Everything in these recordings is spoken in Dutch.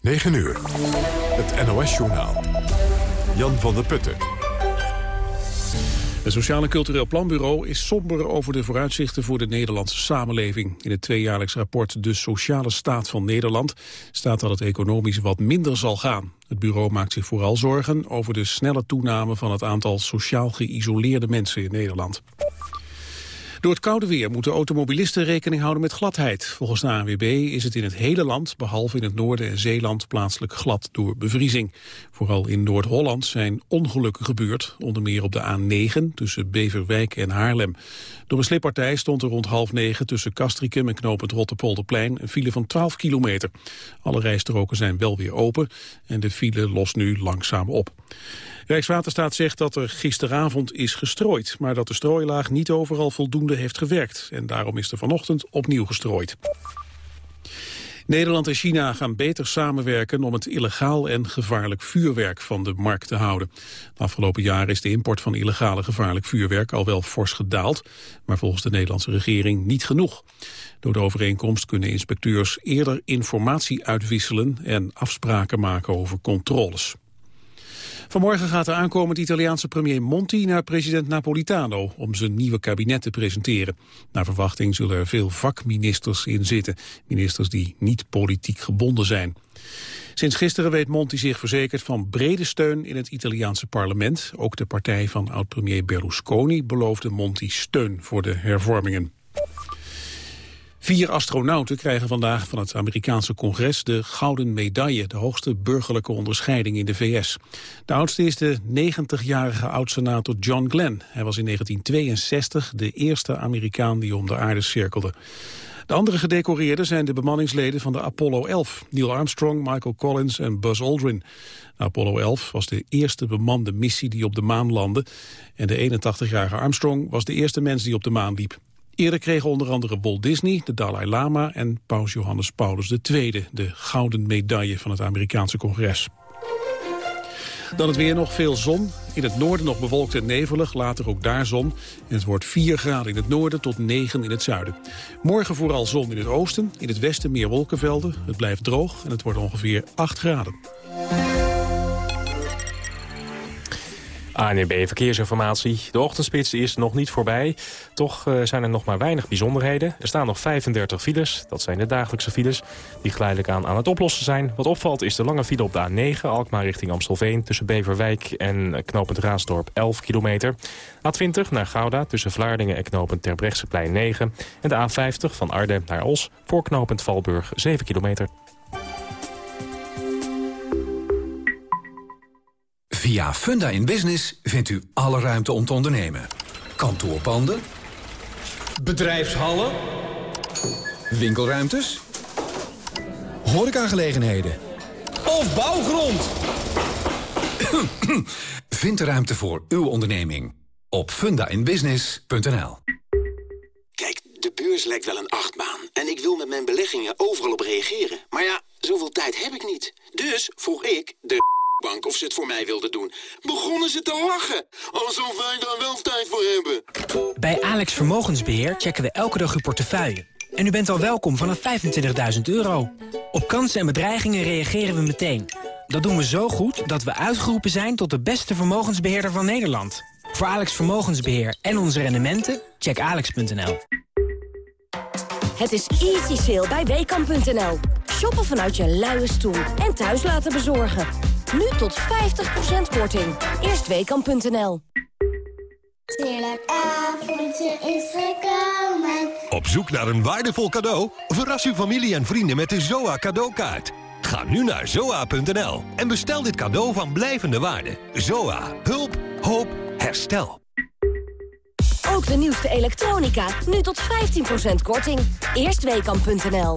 9 uur. Het NOS-journaal. Jan van der Putten. Het Sociaal en Cultureel Planbureau is somber over de vooruitzichten voor de Nederlandse samenleving. In het tweejaarlijks rapport De Sociale Staat van Nederland staat dat het economisch wat minder zal gaan. Het bureau maakt zich vooral zorgen over de snelle toename van het aantal sociaal geïsoleerde mensen in Nederland. Door het koude weer moeten automobilisten rekening houden met gladheid. Volgens de ANWB is het in het hele land, behalve in het noorden en Zeeland, plaatselijk glad door bevriezing. Vooral in Noord-Holland zijn ongelukken gebeurd, onder meer op de A9 tussen Beverwijk en Haarlem. Door een slippartij stond er rond half negen tussen Castricum en knooppunt Rotterpolderplein een file van 12 kilometer. Alle rijstroken zijn wel weer open en de file lost nu langzaam op. Rijkswaterstaat zegt dat er gisteravond is gestrooid, maar dat de strooilaag niet overal voldoende heeft gewerkt. En daarom is er vanochtend opnieuw gestrooid. Nederland en China gaan beter samenwerken om het illegaal en gevaarlijk vuurwerk van de markt te houden. De afgelopen jaren is de import van illegale gevaarlijk vuurwerk al wel fors gedaald, maar volgens de Nederlandse regering niet genoeg. Door de overeenkomst kunnen inspecteurs eerder informatie uitwisselen en afspraken maken over controles. Vanmorgen gaat de aankomend Italiaanse premier Monti naar president Napolitano om zijn nieuwe kabinet te presenteren. Naar verwachting zullen er veel vakministers in zitten, ministers die niet politiek gebonden zijn. Sinds gisteren weet Monti zich verzekerd van brede steun in het Italiaanse parlement. Ook de partij van oud-premier Berlusconi beloofde Monti steun voor de hervormingen. Vier astronauten krijgen vandaag van het Amerikaanse congres de Gouden Medaille, de hoogste burgerlijke onderscheiding in de VS. De oudste is de 90-jarige oud-senator John Glenn. Hij was in 1962 de eerste Amerikaan die om de aarde cirkelde. De andere gedecoreerden zijn de bemanningsleden van de Apollo 11. Neil Armstrong, Michael Collins en Buzz Aldrin. Apollo 11 was de eerste bemande missie die op de maan landde. En de 81-jarige Armstrong was de eerste mens die op de maan liep. Eerder kregen onder andere Walt Disney, de Dalai Lama en paus Johannes Paulus II... de gouden medaille van het Amerikaanse congres. Dan het weer nog veel zon. In het noorden nog bewolkt en nevelig, later ook daar zon. En het wordt 4 graden in het noorden tot 9 in het zuiden. Morgen vooral zon in het oosten, in het westen meer wolkenvelden. Het blijft droog en het wordt ongeveer 8 graden. ANB Verkeersinformatie. De ochtendspits is nog niet voorbij. Toch uh, zijn er nog maar weinig bijzonderheden. Er staan nog 35 files. Dat zijn de dagelijkse files die geleidelijk aan aan het oplossen zijn. Wat opvalt is de lange file op de A9, Alkmaar richting Amstelveen... tussen Beverwijk en knooppunt Raasdorp 11 kilometer. A20 naar Gouda tussen Vlaardingen en knooppunt Terbrechtseplein 9. En de A50 van Arnhem naar Os voor knooppunt Valburg 7 kilometer. Via Funda in Business vindt u alle ruimte om te ondernemen. Kantoorpanden. Bedrijfshallen. Winkelruimtes. Horecagelegenheden. Of bouwgrond. Vind de ruimte voor uw onderneming op fundainbusiness.nl. Kijk, de beurs lijkt wel een achtbaan. En ik wil met mijn beleggingen overal op reageren. Maar ja, zoveel tijd heb ik niet. Dus vroeg ik de bank of ze het voor mij wilden doen. Begonnen ze te lachen, alsof wij daar wel tijd voor hebben. Bij Alex Vermogensbeheer checken we elke dag uw portefeuille. En u bent al welkom vanaf 25.000 euro. Op kansen en bedreigingen reageren we meteen. Dat doen we zo goed dat we uitgeroepen zijn tot de beste vermogensbeheerder van Nederland. Voor Alex Vermogensbeheer en onze rendementen, check alex.nl. Het is easy sale bij Weekamp.nl. Shoppen vanuit je luie stoel en thuis laten bezorgen. Nu tot 50% korting. Eerstweekam.nl Heerlijk avondje is gekomen. Op zoek naar een waardevol cadeau? Verras uw familie en vrienden met de ZOA cadeaukaart. Ga nu naar zoa.nl en bestel dit cadeau van blijvende waarde. ZOA. Hulp. Hoop. Herstel. Ook de nieuwste elektronica. Nu tot 15% korting. Eerstweekam.nl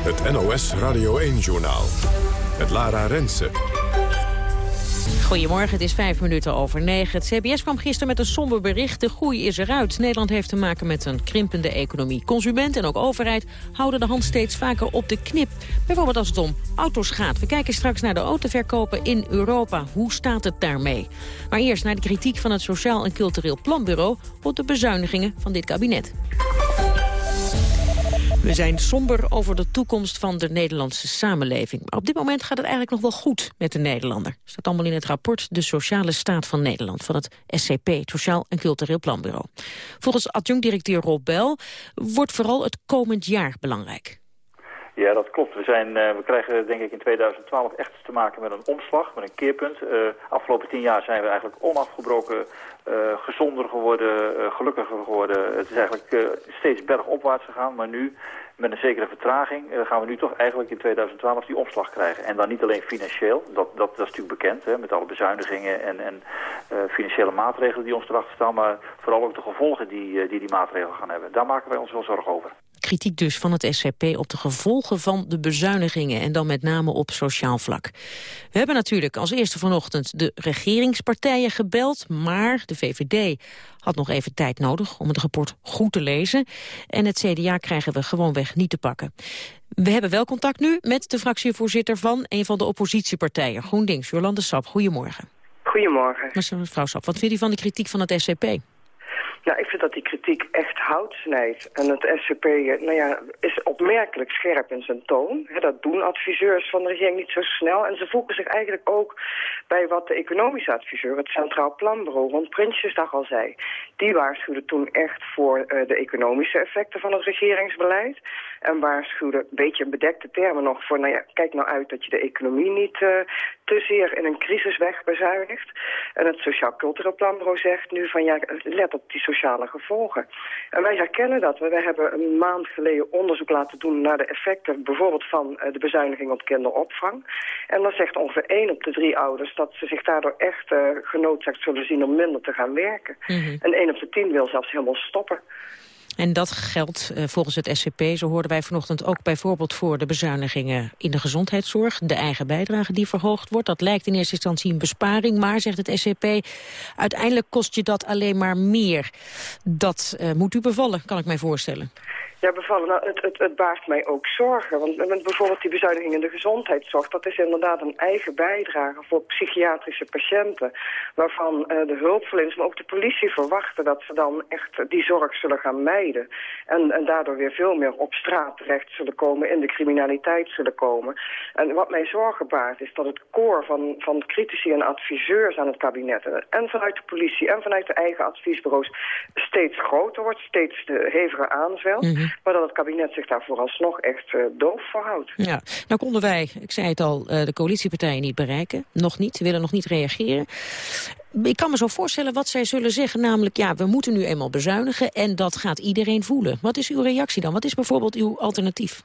Het NOS Radio 1-journaal. Het Lara Rensen. Goedemorgen, het is vijf minuten over negen. Het CBS kwam gisteren met een somber bericht. De groei is eruit. Nederland heeft te maken met een krimpende economie. Consument en ook overheid houden de hand steeds vaker op de knip. Bijvoorbeeld als het om auto's gaat. We kijken straks naar de autoverkopen in Europa. Hoe staat het daarmee? Maar eerst naar de kritiek van het Sociaal en Cultureel Planbureau... op de bezuinigingen van dit kabinet. We zijn somber over de toekomst van de Nederlandse samenleving. Maar op dit moment gaat het eigenlijk nog wel goed met de Nederlander. Staat allemaal in het rapport De Sociale Staat van Nederland... van het SCP, Sociaal en Cultureel Planbureau. Volgens adjunct-directeur Rob Bel wordt vooral het komend jaar belangrijk. Ja, dat klopt. We, zijn, uh, we krijgen denk ik in 2012 echt te maken met een omslag, met een keerpunt. Uh, afgelopen tien jaar zijn we eigenlijk onafgebroken uh, gezonder geworden, gelukkiger geworden. Het is eigenlijk steeds bergopwaarts gegaan, maar nu met een zekere vertraging gaan we nu toch eigenlijk in 2012 die omslag krijgen. En dan niet alleen financieel, dat, dat, dat is natuurlijk bekend, hè, met alle bezuinigingen en, en financiële maatregelen die ons erachter staan, maar vooral ook de gevolgen die, die die maatregelen gaan hebben. Daar maken wij ons wel zorgen over. Kritiek dus van het SCP op de gevolgen van de bezuinigingen... en dan met name op sociaal vlak. We hebben natuurlijk als eerste vanochtend de regeringspartijen gebeld... maar de VVD had nog even tijd nodig om het rapport goed te lezen. En het CDA krijgen we gewoonweg niet te pakken. We hebben wel contact nu met de fractievoorzitter van een van de oppositiepartijen... GroenLinks, Jolande Sap. Goedemorgen. Goedemorgen. Mevrouw Sap, wat vindt u van de kritiek van het SCP? Ja, ik vind dat die kritiek echt hout snijdt. En het SCP nou ja, is opmerkelijk scherp in zijn toon. dat doen adviseurs van de regering niet zo snel. En ze voegen zich eigenlijk ook bij wat de economische adviseur... het Centraal Planbureau rond Prinsjesdag al zei. Die waarschuwde toen echt voor uh, de economische effecten van het regeringsbeleid. En waarschuwde, een beetje in bedekte termen nog... voor, nou ja, kijk nou uit dat je de economie niet uh, te zeer in een crisis wegbezuinigt. En het Sociaal Cultureel Planbureau zegt nu van... ja, let op die sociale gevolgen. En wij herkennen dat. Wij hebben een maand geleden onderzoek laten doen naar de effecten... bijvoorbeeld van eh, de bezuiniging op kinderopvang. En dan zegt ongeveer 1 op de drie ouders... dat ze zich daardoor echt uh, genoodzaakt zullen zien om minder te gaan werken. Mm -hmm. En 1 op de 10 wil zelfs helemaal stoppen. En dat geldt uh, volgens het SCP, zo hoorden wij vanochtend ook bijvoorbeeld voor de bezuinigingen in de gezondheidszorg. De eigen bijdrage die verhoogd wordt. Dat lijkt in eerste instantie een besparing, maar zegt het SCP, uiteindelijk kost je dat alleen maar meer. Dat uh, moet u bevallen, kan ik mij voorstellen. Ja, bevallen. Nou, het, het, het baart mij ook zorgen. Want bijvoorbeeld die bezuiniging in de gezondheidszorg... dat is inderdaad een eigen bijdrage voor psychiatrische patiënten... waarvan uh, de hulpverleners, maar ook de politie verwachten... dat ze dan echt die zorg zullen gaan mijden. En, en daardoor weer veel meer op straat terecht zullen komen... in de criminaliteit zullen komen. En wat mij zorgen baart is dat het koor van, van critici en adviseurs aan het kabinet... en vanuit de politie en vanuit de eigen adviesbureaus... steeds groter wordt, steeds de hevige. Maar dat het kabinet zich daar vooralsnog echt uh, doof voor houdt. Ja, nou konden wij, ik zei het al, uh, de coalitiepartijen niet bereiken. Nog niet, willen nog niet reageren. Ik kan me zo voorstellen wat zij zullen zeggen, namelijk... ja, we moeten nu eenmaal bezuinigen en dat gaat iedereen voelen. Wat is uw reactie dan? Wat is bijvoorbeeld uw alternatief?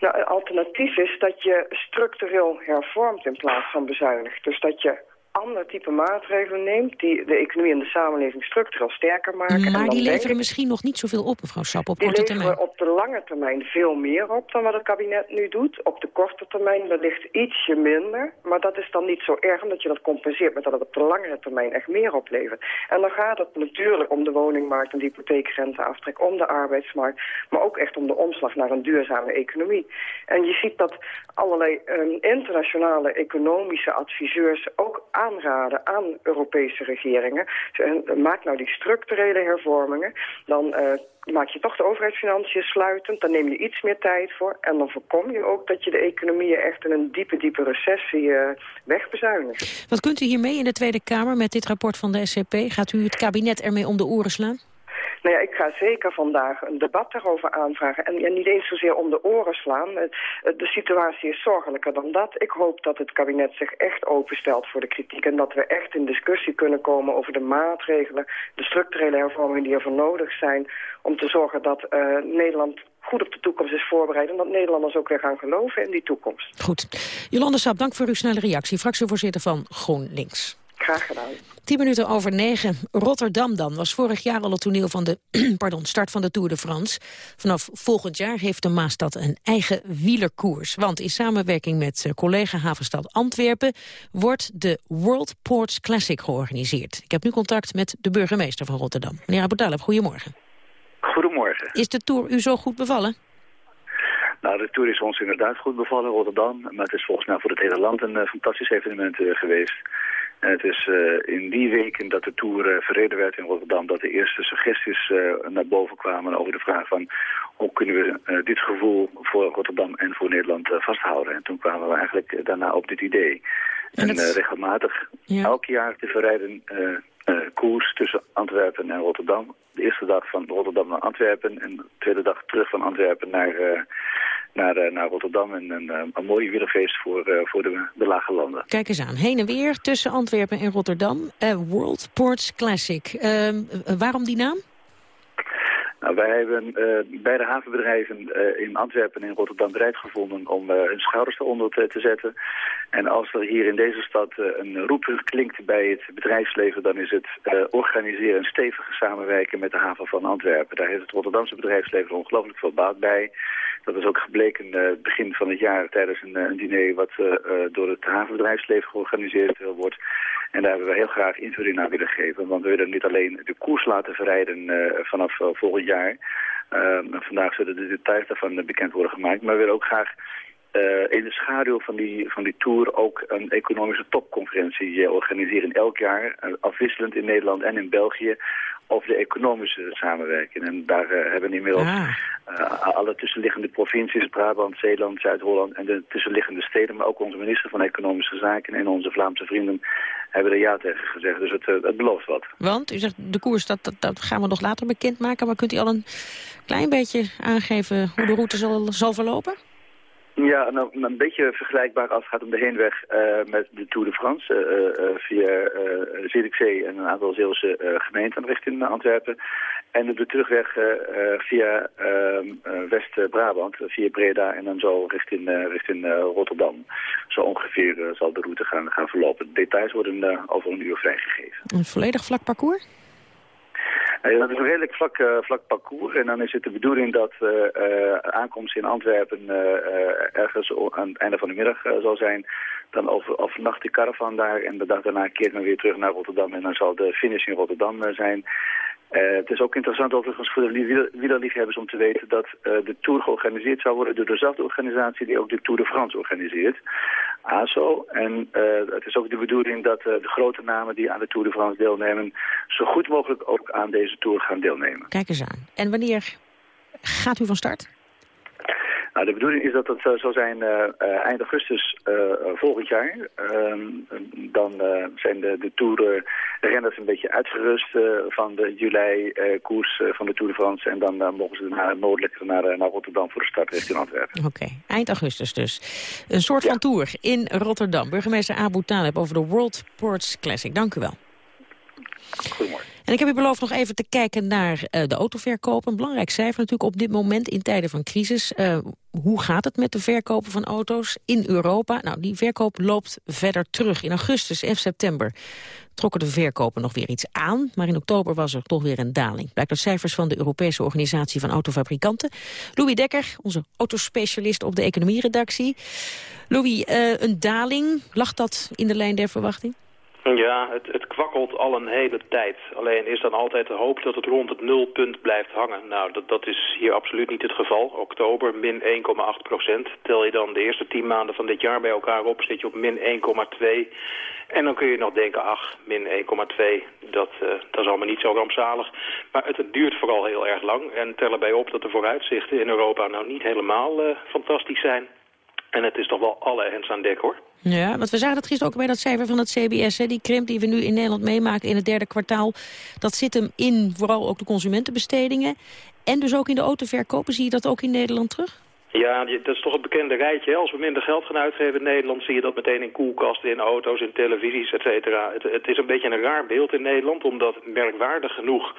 Nou, een alternatief is dat je structureel hervormt in plaats van bezuinigt. Dus dat je ander type maatregelen neemt... die de economie en de samenleving structureel sterker maken. Maar die leveren ik, misschien nog niet zoveel op, mevrouw Sap, op korte termijn. Die leveren op de lange termijn veel meer op dan wat het kabinet nu doet. Op de korte termijn wellicht ietsje minder. Maar dat is dan niet zo erg, omdat je dat compenseert... met dat het op de langere termijn echt meer oplevert. En dan gaat het natuurlijk om de woningmarkt en de hypotheekrenteaftrek... om de arbeidsmarkt, maar ook echt om de omslag naar een duurzame economie. En je ziet dat allerlei um, internationale economische adviseurs ook aanraden aan Europese regeringen. Maak nou die structurele hervormingen. Dan uh, maak je toch de overheidsfinanciën sluitend. Dan neem je iets meer tijd voor. En dan voorkom je ook dat je de economieën echt in een diepe, diepe recessie uh, wegbezuinigt. Wat kunt u hiermee in de Tweede Kamer met dit rapport van de SCP? Gaat u het kabinet ermee om de oren slaan? Nou ja, ik ga zeker vandaag een debat daarover aanvragen. En niet eens zozeer om de oren slaan. De situatie is zorgelijker dan dat. Ik hoop dat het kabinet zich echt openstelt voor de kritiek. En dat we echt in discussie kunnen komen over de maatregelen... de structurele hervormingen die ervoor nodig zijn... om te zorgen dat uh, Nederland goed op de toekomst is voorbereid... en dat Nederlanders ook weer gaan geloven in die toekomst. Goed. Jolande Sap, dank voor uw snelle reactie. Fractievoorzitter van GroenLinks. Graag gedaan. 10 minuten over negen. Rotterdam dan was vorig jaar al het toneel van de pardon, start van de Tour de France. Vanaf volgend jaar heeft de Maastad een eigen wielerkoers. Want in samenwerking met eh, collega havenstad Antwerpen... wordt de World Ports Classic georganiseerd. Ik heb nu contact met de burgemeester van Rotterdam. Meneer Abu goedemorgen. Goedemorgen. Is de Tour u zo goed bevallen? Nou, de Tour is ons inderdaad goed bevallen, Rotterdam. Maar het is volgens mij voor het hele land een uh, fantastisch evenement uh, geweest. En het is uh, in die weken dat de Tour verreden werd in Rotterdam... dat de eerste suggesties naar boven kwamen over de vraag van... hoe kunnen we dit gevoel voor Rotterdam en voor Nederland vasthouden. En toen kwamen we eigenlijk daarna op dit idee. En, en regelmatig ja. elk jaar te verrijden koers tussen Antwerpen en Rotterdam. De eerste dag van Rotterdam naar Antwerpen en de tweede dag terug van Antwerpen naar, uh, naar, uh, naar Rotterdam. En een, een mooi wielerfeest voor, voor de, de lage landen. Kijk eens aan, heen en weer tussen Antwerpen en Rotterdam. World Ports Classic. Ehm, waarom die naam? Nou, wij hebben uh, beide havenbedrijven uh, in Antwerpen en in Rotterdam bereid gevonden om uh, hun schouders eronder te, te, zetten. En als er hier in deze stad een roep klinkt bij het bedrijfsleven, dan is het organiseren en stevige samenwerken met de haven van Antwerpen. Daar heeft het Rotterdamse bedrijfsleven ongelooflijk veel baat bij. Dat is ook gebleken begin van het jaar tijdens een, een diner wat door het havenbedrijfsleven georganiseerd wordt. En daar hebben we heel graag invulling naar willen geven. Want we willen niet alleen de koers laten verrijden uh, vanaf volgend jaar. vandaag zullen de details daarvan bekend worden gemaakt. Maar we willen ook graag in de schaduw van die, van die tour ook een economische topconferentie organiseren elk jaar. afwisselend in Nederland en in België over de economische samenwerking. En daar uh, hebben inmiddels ah. uh, alle tussenliggende provincies, Brabant, Zeeland, Zuid-Holland en de tussenliggende steden, maar ook onze minister van Economische Zaken en onze Vlaamse vrienden hebben er ja tegen gezegd. Dus het, uh, het belooft wat. Want, u zegt de koers, dat, dat, dat, gaan we nog later bekendmaken, maar kunt u al een klein beetje aangeven hoe de route zal, zal verlopen? Ja, nou, een beetje vergelijkbaar als het gaat om de heenweg uh, met de Tour de France. Uh, via Zierikzee en een aantal Zeeuwse gemeenten richting Antwerpen. En de terugweg via ehm, West-Brabant, via Breda en dan zo richting, richting Rotterdam. Zo ongeveer zal de route gaan, gaan verlopen. De details worden over een uur vrijgegeven. Een volledig vlak parcours? Ja, dat is een redelijk vlak, uh, vlak parcours. En dan is het de bedoeling dat uh, uh, aankomst in Antwerpen ergens aan het einde van de middag zal zijn. Dan over, overnacht die caravan daar en de dag daarna keert men weer terug naar Rotterdam. En dan zal de finish in Rotterdam zijn. Uh, het is ook interessant overigens voor de wielerliefhebbers om te weten dat uh, de Tour georganiseerd zou worden door dezelfde organisatie die ook de Tour de France organiseert, ASO. En uh, het is ook de bedoeling dat de grote namen die aan de Tour de France deelnemen zo goed mogelijk ook aan deze Tour gaan deelnemen. Kijk eens aan. En wanneer gaat u van start? Nou, de bedoeling is dat het uh, zal zijn uh, uh, eind augustus volgend jaar. Ehm, dan zijn de, de Tour-renners een beetje uitgerust van de juli-koers van de Tour de France. En dan mogen ze naar, noordelijk naar, naar Rotterdam voor de start richting Antwerpen. Oké, okay. eind augustus dus. Een soort ja. van tour in Rotterdam. Burgemeester Abu Taleb over de World Ports Classic. Dank u wel. Goedemorgen. En ik heb u beloofd nog even te kijken naar uh, de autoverkoop. Een belangrijk cijfer natuurlijk op dit moment in tijden van crisis. Uh, hoe gaat het met de verkopen van auto's in Europa? Nou, die verkoop loopt verder terug. In augustus en september trokken de verkopen nog weer iets aan. Maar in oktober was er toch weer een daling. Blijkt uit cijfers van de Europese Organisatie van Autofabrikanten. Louis Dekker, onze autospecialist op de economieredactie. Louis, uh, een daling, lag dat in de lijn der verwachting? Ja, het, het kwakkelt al een hele tijd. Alleen is dan altijd de hoop dat het rond het nulpunt blijft hangen. Nou, dat, dat is hier absoluut niet het geval. Oktober min 1,8 procent. Tel je dan de eerste 10 maanden van dit jaar bij elkaar op, zit je op min 1,2. En dan kun je nog denken, ach, min 1,2, dat, uh, dat is allemaal niet zo rampzalig. Maar het, duurt vooral heel erg lang. En tel erbij op dat de vooruitzichten in Europa nou niet helemaal uh, fantastisch zijn. En het is toch wel alle hens aan dek, hoor. Ja, want we zagen dat gisteren ook bij dat cijfer van het CBS. Hè, die krimp die we nu in Nederland meemaken in het derde kwartaal. Dat zit hem in vooral ook de consumentenbestedingen. En dus ook in de autoverkopen. Zie je dat ook in Nederland terug? Ja, dat is toch het bekende rijtje. Als we minder geld gaan uitgeven in Nederland... zie je dat meteen in koelkasten, in auto's, in televisies, et cetera. Het, het, is een beetje een raar beeld in Nederland... omdat merkwaardig genoeg...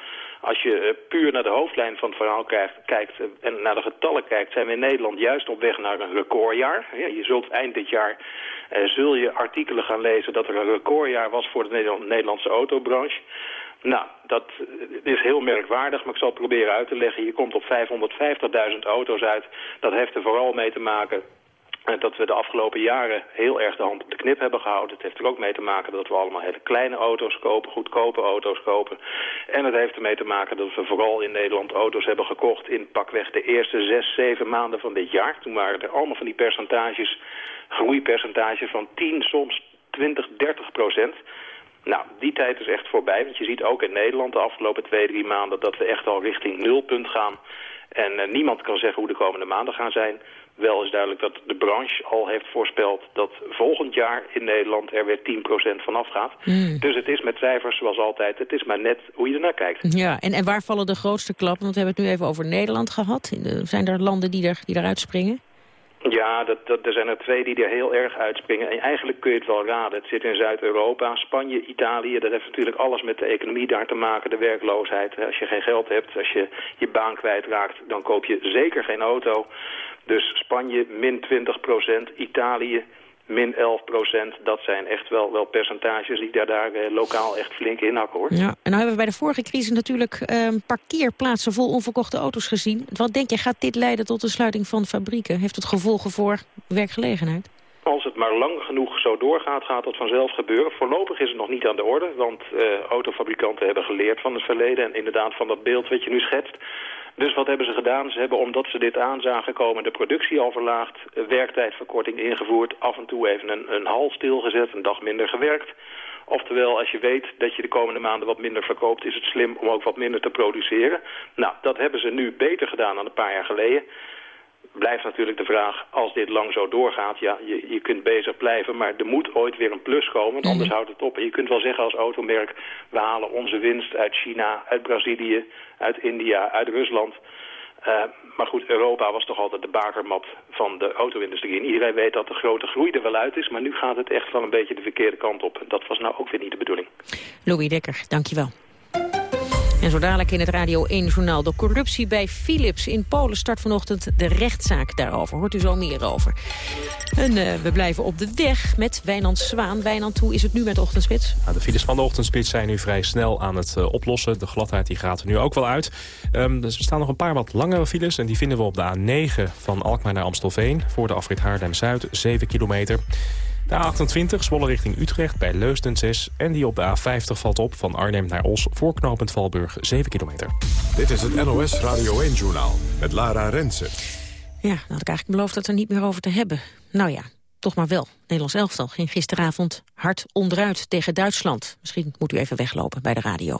als je uh, puur naar de hoofdlijn van het verhaal kijkt, uh, en naar de getallen kijkt... zijn we in Nederland juist op weg naar een recordjaar. Ja, je zult eind dit jaar... Uh, zul je artikelen gaan lezen dat er een recordjaar was voor de Nederland Nederlandse autobranche... Nou, dat is heel merkwaardig, maar ik zal het proberen uit te leggen. Je komt op 550.000 auto's uit. Dat heeft er vooral mee te maken dat we de afgelopen jaren heel erg de hand op de knip hebben gehouden. Het heeft er ook mee te maken dat we allemaal hele kleine auto's kopen, goedkope auto's kopen. En het heeft ermee te maken dat we vooral in Nederland auto's hebben gekocht in pakweg de eerste zes, zeven maanden van dit jaar. Toen waren er allemaal van die percentages, groeipercentages van 10, soms 20, 30 procent. Nou, die tijd is echt voorbij, want je ziet ook in Nederland de afgelopen twee, drie maanden dat we echt al richting nulpunt gaan. En uh, niemand kan zeggen hoe de komende maanden gaan zijn. Wel is duidelijk dat de branche al heeft voorspeld dat volgend jaar in Nederland er weer 10% vanaf gaat. Mm. Dus het is met cijfers zoals altijd, het is maar net hoe je ernaar kijkt. Ja, en, en waar vallen de grootste klappen? Want we hebben het nu even over Nederland gehad. Zijn er landen die, er, die eruit springen? Ja, dat, dat, er zijn er twee die er heel erg uitspringen. En eigenlijk kun je het wel raden. Het zit in Zuid-Europa, Spanje, Italië. Dat heeft natuurlijk alles met de economie daar te maken, de werkloosheid. Als je geen geld hebt, als je je baan kwijtraakt, dan koop je zeker geen auto. Dus Spanje min 20 procent, Italië min 11 procent. Dat zijn echt wel, wel percentages die daar, daar eh, lokaal echt flink inhakken hoor. Ja, en nou hebben we bij de vorige crisis natuurlijk eh, parkeerplaatsen vol onverkochte auto's gezien. Wat denk je, gaat dit leiden tot de sluiting van fabrieken? Heeft het gevolgen voor werkgelegenheid? Als het maar lang genoeg zo doorgaat, gaat dat vanzelf gebeuren. Voorlopig is het nog niet aan de orde, want uh, autofabrikanten hebben geleerd van het verleden... en inderdaad van dat beeld wat je nu schetst. Dus wat hebben ze gedaan? Ze hebben, omdat ze dit aan zagen komen, de productie al verlaagd, werktijdverkorting ingevoerd, af en toe even een, een hal stilgezet, een dag minder gewerkt. Oftewel, als je weet dat je de komende maanden wat minder verkoopt, is het slim om ook wat minder te produceren. Nou, dat hebben ze nu beter gedaan dan een paar jaar geleden blijft natuurlijk de vraag, als dit lang zo doorgaat, ja, je, je kunt bezig blijven, maar er moet ooit weer een plus komen, want anders houdt het op. En je kunt wel zeggen als automerk, we halen onze winst uit China, uit Brazilië, uit India, uit Rusland. Uh, maar goed, Europa was toch altijd de bakermat van de auto-industrie. En iedereen weet dat de grote groei er wel uit is, maar nu gaat het echt wel een beetje de verkeerde kant op. En dat was nou ook weer niet de bedoeling. Louis Dekker, dankjewel. En zo dadelijk in het Radio 1-journaal de corruptie bij Philips in Polen start vanochtend de rechtszaak daarover. Hoort u zo meer over. En uh, we blijven op de weg met Wijnand Zwaan. Wijnand, hoe is het nu met de ochtendspits? Nou, de files van de ochtendspits zijn nu vrij snel aan het uh, oplossen. De gladheid die gaat er nu ook wel uit. Um, dus er staan nog een paar wat langere files. En die vinden we op de A9 van Alkmaar naar Amstelveen. Voor de afrit Haarlem-Zuid, 7 kilometer. De A28 Zwolle richting Utrecht bij Leusden 6. En die op de A50 valt op van Arnhem naar Os voor knooppunt Valburg 7 kilometer. Dit is het NOS Radio 1-journaal met Lara Rensen. Ja, dan had ik eigenlijk beloofd dat er niet meer over te hebben. Nou ja, toch maar wel. Nederlands elftal ging gisteravond hard onderuit tegen Duitsland. Misschien moet u even weglopen bij de radio.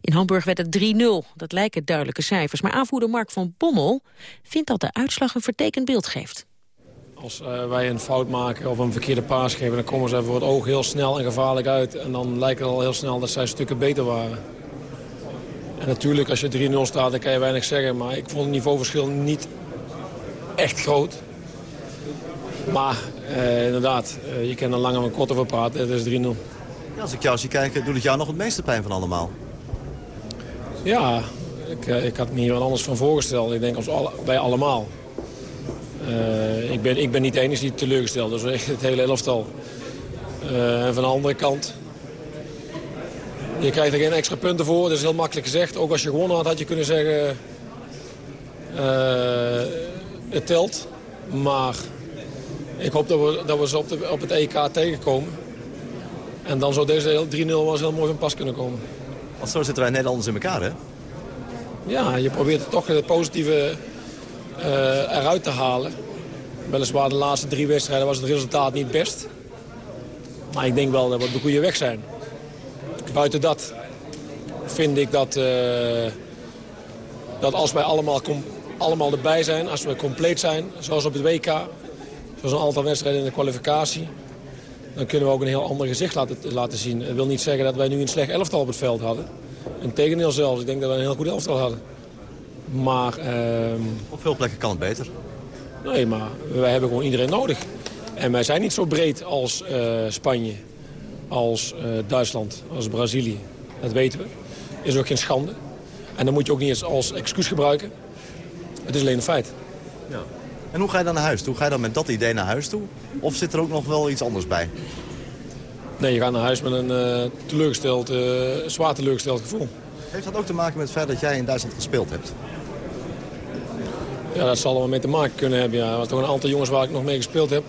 In Hamburg werd het 3-0. Dat lijken duidelijke cijfers. Maar aanvoerder Mark van Bommel vindt dat de uitslag een vertekend beeld geeft. Als uh, wij een fout maken of een verkeerde paas geven... dan komen ze voor het oog heel snel en gevaarlijk uit. En dan lijkt het al heel snel dat zij stukken beter waren. En natuurlijk, als je 3-0 staat, dan kan je weinig zeggen. Maar ik vond het niveauverschil niet echt groot. Maar uh, inderdaad, uh, je kan er lang en kort over praten. Het is 3-0. Ja, als ik jou zie kijken, doet het jou nog het meeste pijn van allemaal? Ja, ik, ik had me hier wat anders van voorgesteld. Ik denk als alle, bij allemaal. Uh, ik, ben, ik ben niet de enige die teleurgesteld is. Dus het hele elftal. Uh, en van de andere kant... Je krijgt er geen extra punten voor. Dat is heel makkelijk gezegd. Ook als je gewonnen had, had je kunnen zeggen... Uh, het telt. Maar ik hoop dat we, dat we ze op, de, op het EK tegenkomen. En dan zou deze 3-0 wel eens heel mooi van pas kunnen komen. Want zo zitten wij Nederlanders in elkaar, hè? Ja, je probeert toch het positieve eruit te halen. Weliswaar de laatste drie wedstrijden was het resultaat niet best. Maar ik denk wel dat we op de goede weg zijn. Buiten dat vind ik dat, uh, dat als wij allemaal, allemaal erbij zijn, als we compleet zijn, zoals op het WK, zoals een aantal wedstrijden in de kwalificatie, dan kunnen we ook een heel ander gezicht laten, laten zien. Dat wil niet zeggen dat wij nu een slecht elftal op het veld hadden. Integendeel zelfs, ik denk dat we een heel goed elftal hadden. Maar... Uh... Op veel plekken kan het beter. Nee, maar wij hebben gewoon iedereen nodig. En wij zijn niet zo breed als uh, Spanje, als uh, Duitsland, als Brazilië. Dat weten we. Is ook geen schande. En dan moet je ook niet eens als excuus gebruiken. Het is alleen een feit. Ja. En hoe ga je dan naar huis toe? Ga je dan met dat idee naar huis toe? Of zit er ook nog wel iets anders bij? Nee, je gaat naar huis met een uh, teleurgesteld, uh, zwaar teleurgesteld gevoel. Heeft dat ook te maken met het feit dat jij in Duitsland gespeeld hebt? Ja, dat zal wel mee te maken kunnen hebben. Ja. Er toch een aantal jongens waar ik nog mee gespeeld heb.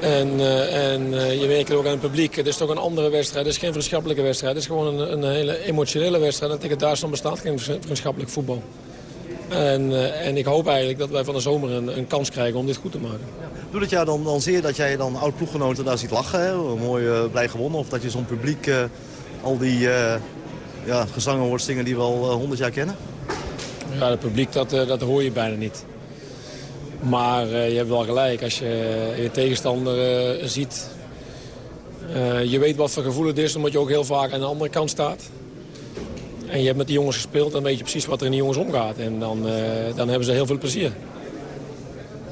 En, uh, en uh, je merkt ook aan het publiek. Het is toch een andere wedstrijd. Het is geen vriendschappelijke wedstrijd. Het is gewoon een, een hele emotionele wedstrijd. En tegen Duitsland bestaat geen vriendschappelijk voetbal. En, uh, en ik hoop eigenlijk dat wij van de zomer een, een kans krijgen om dit goed te maken. Doe dat jou dan, dan zeer dat jij dan oud ploeggenoten daar ziet lachen? Hè? Mooi blij gewonnen. Of dat je zo'n publiek al die ja, gezangen hoort zingen die we al honderd jaar kennen? Ja, het publiek, dat, dat hoor je bijna niet. Maar uh, je hebt wel gelijk. Als je je tegenstander ziet... Je weet wat voor gevoel het is, omdat je ook heel vaak aan de andere kant staat. En je hebt met die jongens gespeeld, dan weet je precies wat er in die jongens omgaat. En dan, dan hebben ze heel veel plezier.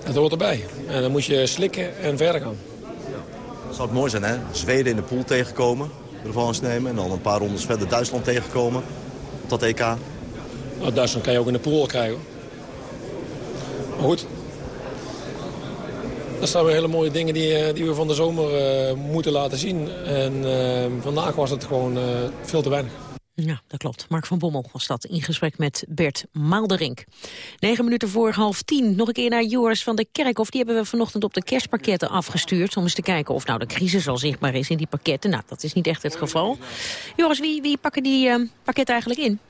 Dat hoort erbij. En dan moet je slikken en verder gaan. Dat zou het mooi zijn, hè? Zweden in de pool tegenkomen, revanche nemen... en dan een paar rondes verder Duitsland tegenkomen dat EK. Nou, Duitsland kan je ook in de pool krijgen. Maar goed, dat zijn weer hele mooie dingen die, die we van de zomer uh, moeten laten zien. En uh, vandaag was het gewoon veel te weinig. Ja, dat klopt. Mark van Bommel was dat in gesprek met Bert Maalderink. Negen minuten voor half tien. Nog een keer naar Joris van der Kerkhof. Die hebben we vanochtend op de kerstpakketten afgestuurd... om eens te kijken of nou de crisis al zichtbaar is in die pakketten. Nou, dat is niet echt het geval. Joris, wie, wie pakken die pakketten eigenlijk in?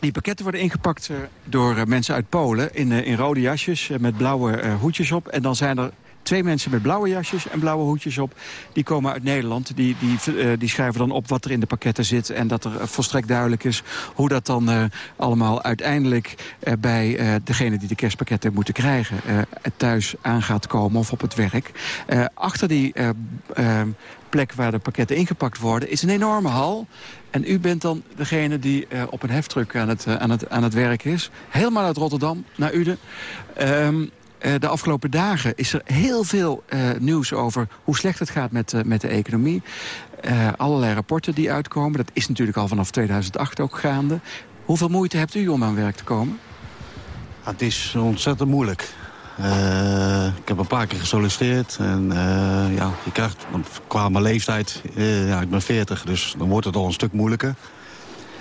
Die pakketten worden ingepakt uh, door uh, mensen uit Polen in, uh, in rode jasjes met blauwe hoedjes op. En dan zijn er twee mensen met blauwe jasjes en blauwe hoedjes op. Die komen uit Nederland. Die, die, die schrijven dan op wat er in de pakketten zit. En dat er volstrekt duidelijk is hoe dat dan allemaal uiteindelijk bij degene die de kerstpakketten moeten krijgen thuis aan gaat komen of op het werk. achter die plek waar de pakketten ingepakt worden is een enorme hal. En u bent dan degene die uh, op een heftruck aan het, uh, aan, het, aan het werk is. Helemaal uit Rotterdam naar Uden. Um, uh, de afgelopen dagen is er heel veel nieuws over hoe slecht het gaat met, met de economie. allerlei rapporten die uitkomen. Dat is natuurlijk al vanaf 2008 ook gaande. Hoeveel moeite hebt u om aan werk te komen? Het is ontzettend moeilijk. Uh, ik heb een paar keer gesolliciteerd. En uh, ja, je krijgt qua mijn leeftijd, uh, ja, ik ben 40, dus dan wordt het al een stuk moeilijker.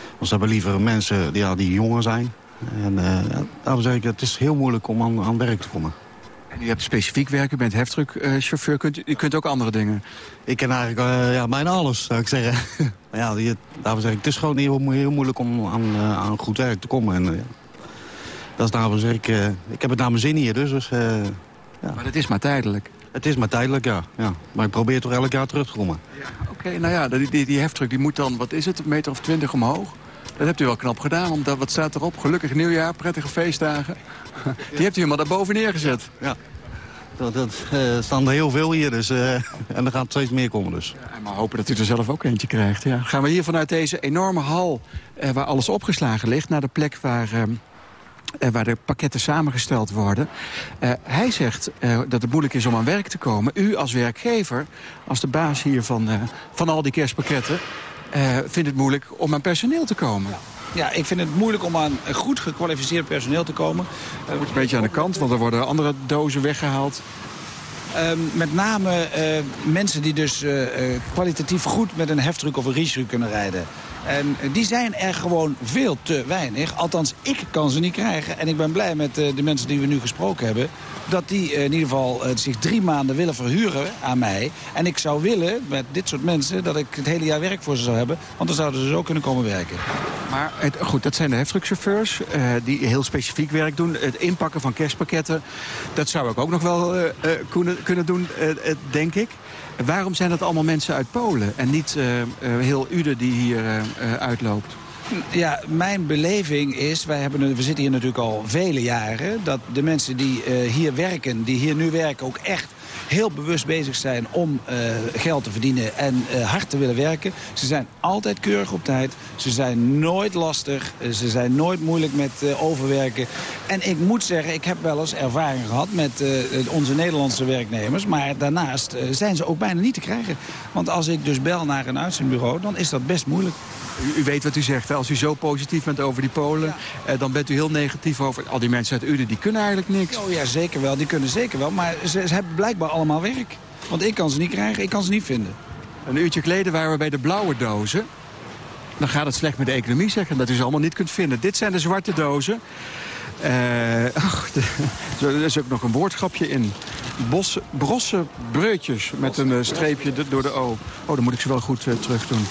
Want ze hebben liever mensen ja, die jonger zijn. En ja, daarom zeg ik, het is heel moeilijk om aan, aan werk te komen. En u hebt specifiek werk, u bent heftruckchauffeur, kunt, u kunt ook andere dingen? Ik ken eigenlijk ja, bijna alles, zou ik zeggen. maar ja, die, daarom zeg ik, het is gewoon heel, heel moeilijk om aan, aan goed werk te komen. En, dat is zeg ik, uh, ik heb het naar mijn zin hier dus. dus uh, ja. Maar het is maar tijdelijk? Het is maar tijdelijk, ja. ja. Maar ik probeer toch elk jaar terug te komen. Ja, Oké, okay, nou ja, die, die, die heftruck die moet dan, wat is het, een meter of twintig omhoog? Dat hebt u wel knap gedaan, omdat wat staat erop? Gelukkig nieuwjaar, prettige feestdagen. Die hebt u helemaal daarboven neergezet. Ja. Dat, dat uh, staan er heel veel hier, dus, uh, en er gaat steeds meer komen dus. Ja, maar hopen dat u er zelf ook eentje krijgt. Ja. Gaan we hier vanuit deze enorme hal, uh, waar alles opgeslagen ligt... naar de plek waar uh, waar de pakketten samengesteld worden. Uh, hij zegt uh, dat het moeilijk is om aan werk te komen. U als werkgever, als de baas hier van, van al die kerstpakketten... vindt het moeilijk om aan personeel te komen. Ja, ik vind het moeilijk om aan goed gekwalificeerd personeel te komen. Dat wordt een beetje aan de kant, want er worden andere dozen weggehaald. Uh, met name uh, mensen die dus uh, kwalitatief goed met een heftruck of een reach kunnen rijden. En die zijn er gewoon veel te weinig. Althans, ik kan ze niet krijgen. En ik ben blij met uh, de mensen die we nu gesproken hebben... dat die uh, in ieder geval uh, zich drie maanden willen verhuren aan mij. En ik zou willen, met dit soort mensen... dat ik het hele jaar werk voor ze zou hebben. Want dan zouden ze zo kunnen komen werken. Maar het, goed, dat zijn de heftruckchauffeurs die heel specifiek werk doen. Het inpakken van kerstpakketten, dat zou ik ook nog wel kunnen, kunnen doen, denk ik. Waarom zijn dat allemaal mensen uit Polen en niet uh, uh, heel Ude die hier uh, uitloopt? Ja, mijn beleving is, wij hebben, we zitten hier natuurlijk al vele jaren... dat de mensen die hier werken, die hier nu werken, ook echt heel bewust bezig zijn om uh, geld te verdienen en uh, hard te willen werken. Ze zijn altijd keurig op tijd. Ze zijn nooit lastig. Uh, ze zijn nooit moeilijk met overwerken. En ik moet zeggen, ik heb wel eens ervaring gehad met onze Nederlandse werknemers. Maar daarnaast zijn ze ook bijna niet te krijgen. Want als ik dus bel naar een uitzendbureau, dan is dat best moeilijk. U, u, weet wat u zegt. Hè? Als u zo positief bent over die Polen... Eh, dan bent u heel negatief over... al die mensen uit Uden, die kunnen eigenlijk niks. Oh ja, zeker wel. Die kunnen zeker wel. Maar ze, ze hebben blijkbaar allemaal werk. Want ik kan ze niet krijgen, ik kan ze niet vinden. Een uurtje geleden waren we bij de blauwe dozen. Dan gaat het slecht met de economie, zeggen dat u ze allemaal niet kunt vinden. Dit zijn de zwarte dozen. Uh, ach, er is ook nog een woordgrapje in. Bos, brosse breutjes met een uh, streepje door de O. Oh, dan moet ik ze wel goed uh, terug doen.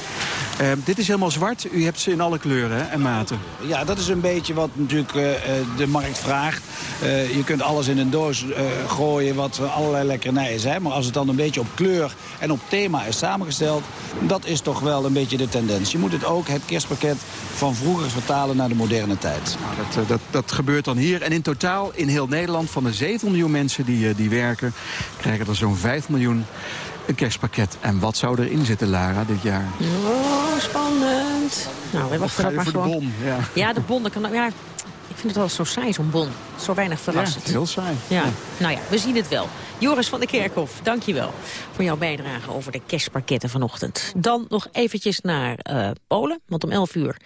Dit is helemaal zwart. U hebt ze in alle kleuren en maten. Ja, dat is een beetje wat natuurlijk de markt vraagt. je kunt alles in een doos gooien wat allerlei lekkernijen zijn. Maar als het dan een beetje op kleur en op thema is samengesteld... dat is toch wel een beetje de tendens. Je moet het ook, het kerstpakket, van vroeger vertalen naar de moderne tijd. Nou, dat, dat, dat gebeurt dan hier. En in totaal in heel Nederland van de 7 miljoen mensen die, eh, die werken... krijgen er zo'n 5 miljoen een kerstpakket. En wat zou erin zitten, Lara, dit jaar? Oh, spannend. Nou, we wachten dat maar gewoon. De bon, ja. ja, de bon. Kan, ja, vind het wel zo saai, zo'n bon. Zo weinig verrassend. Ja, heel saai. Ja. ja. Nou ja, we zien het wel. Joris van der Kerkhof, dank je wel voor jouw bijdrage over de kerstpakketten vanochtend. Dan nog eventjes naar uh, Polen, want om 11 uur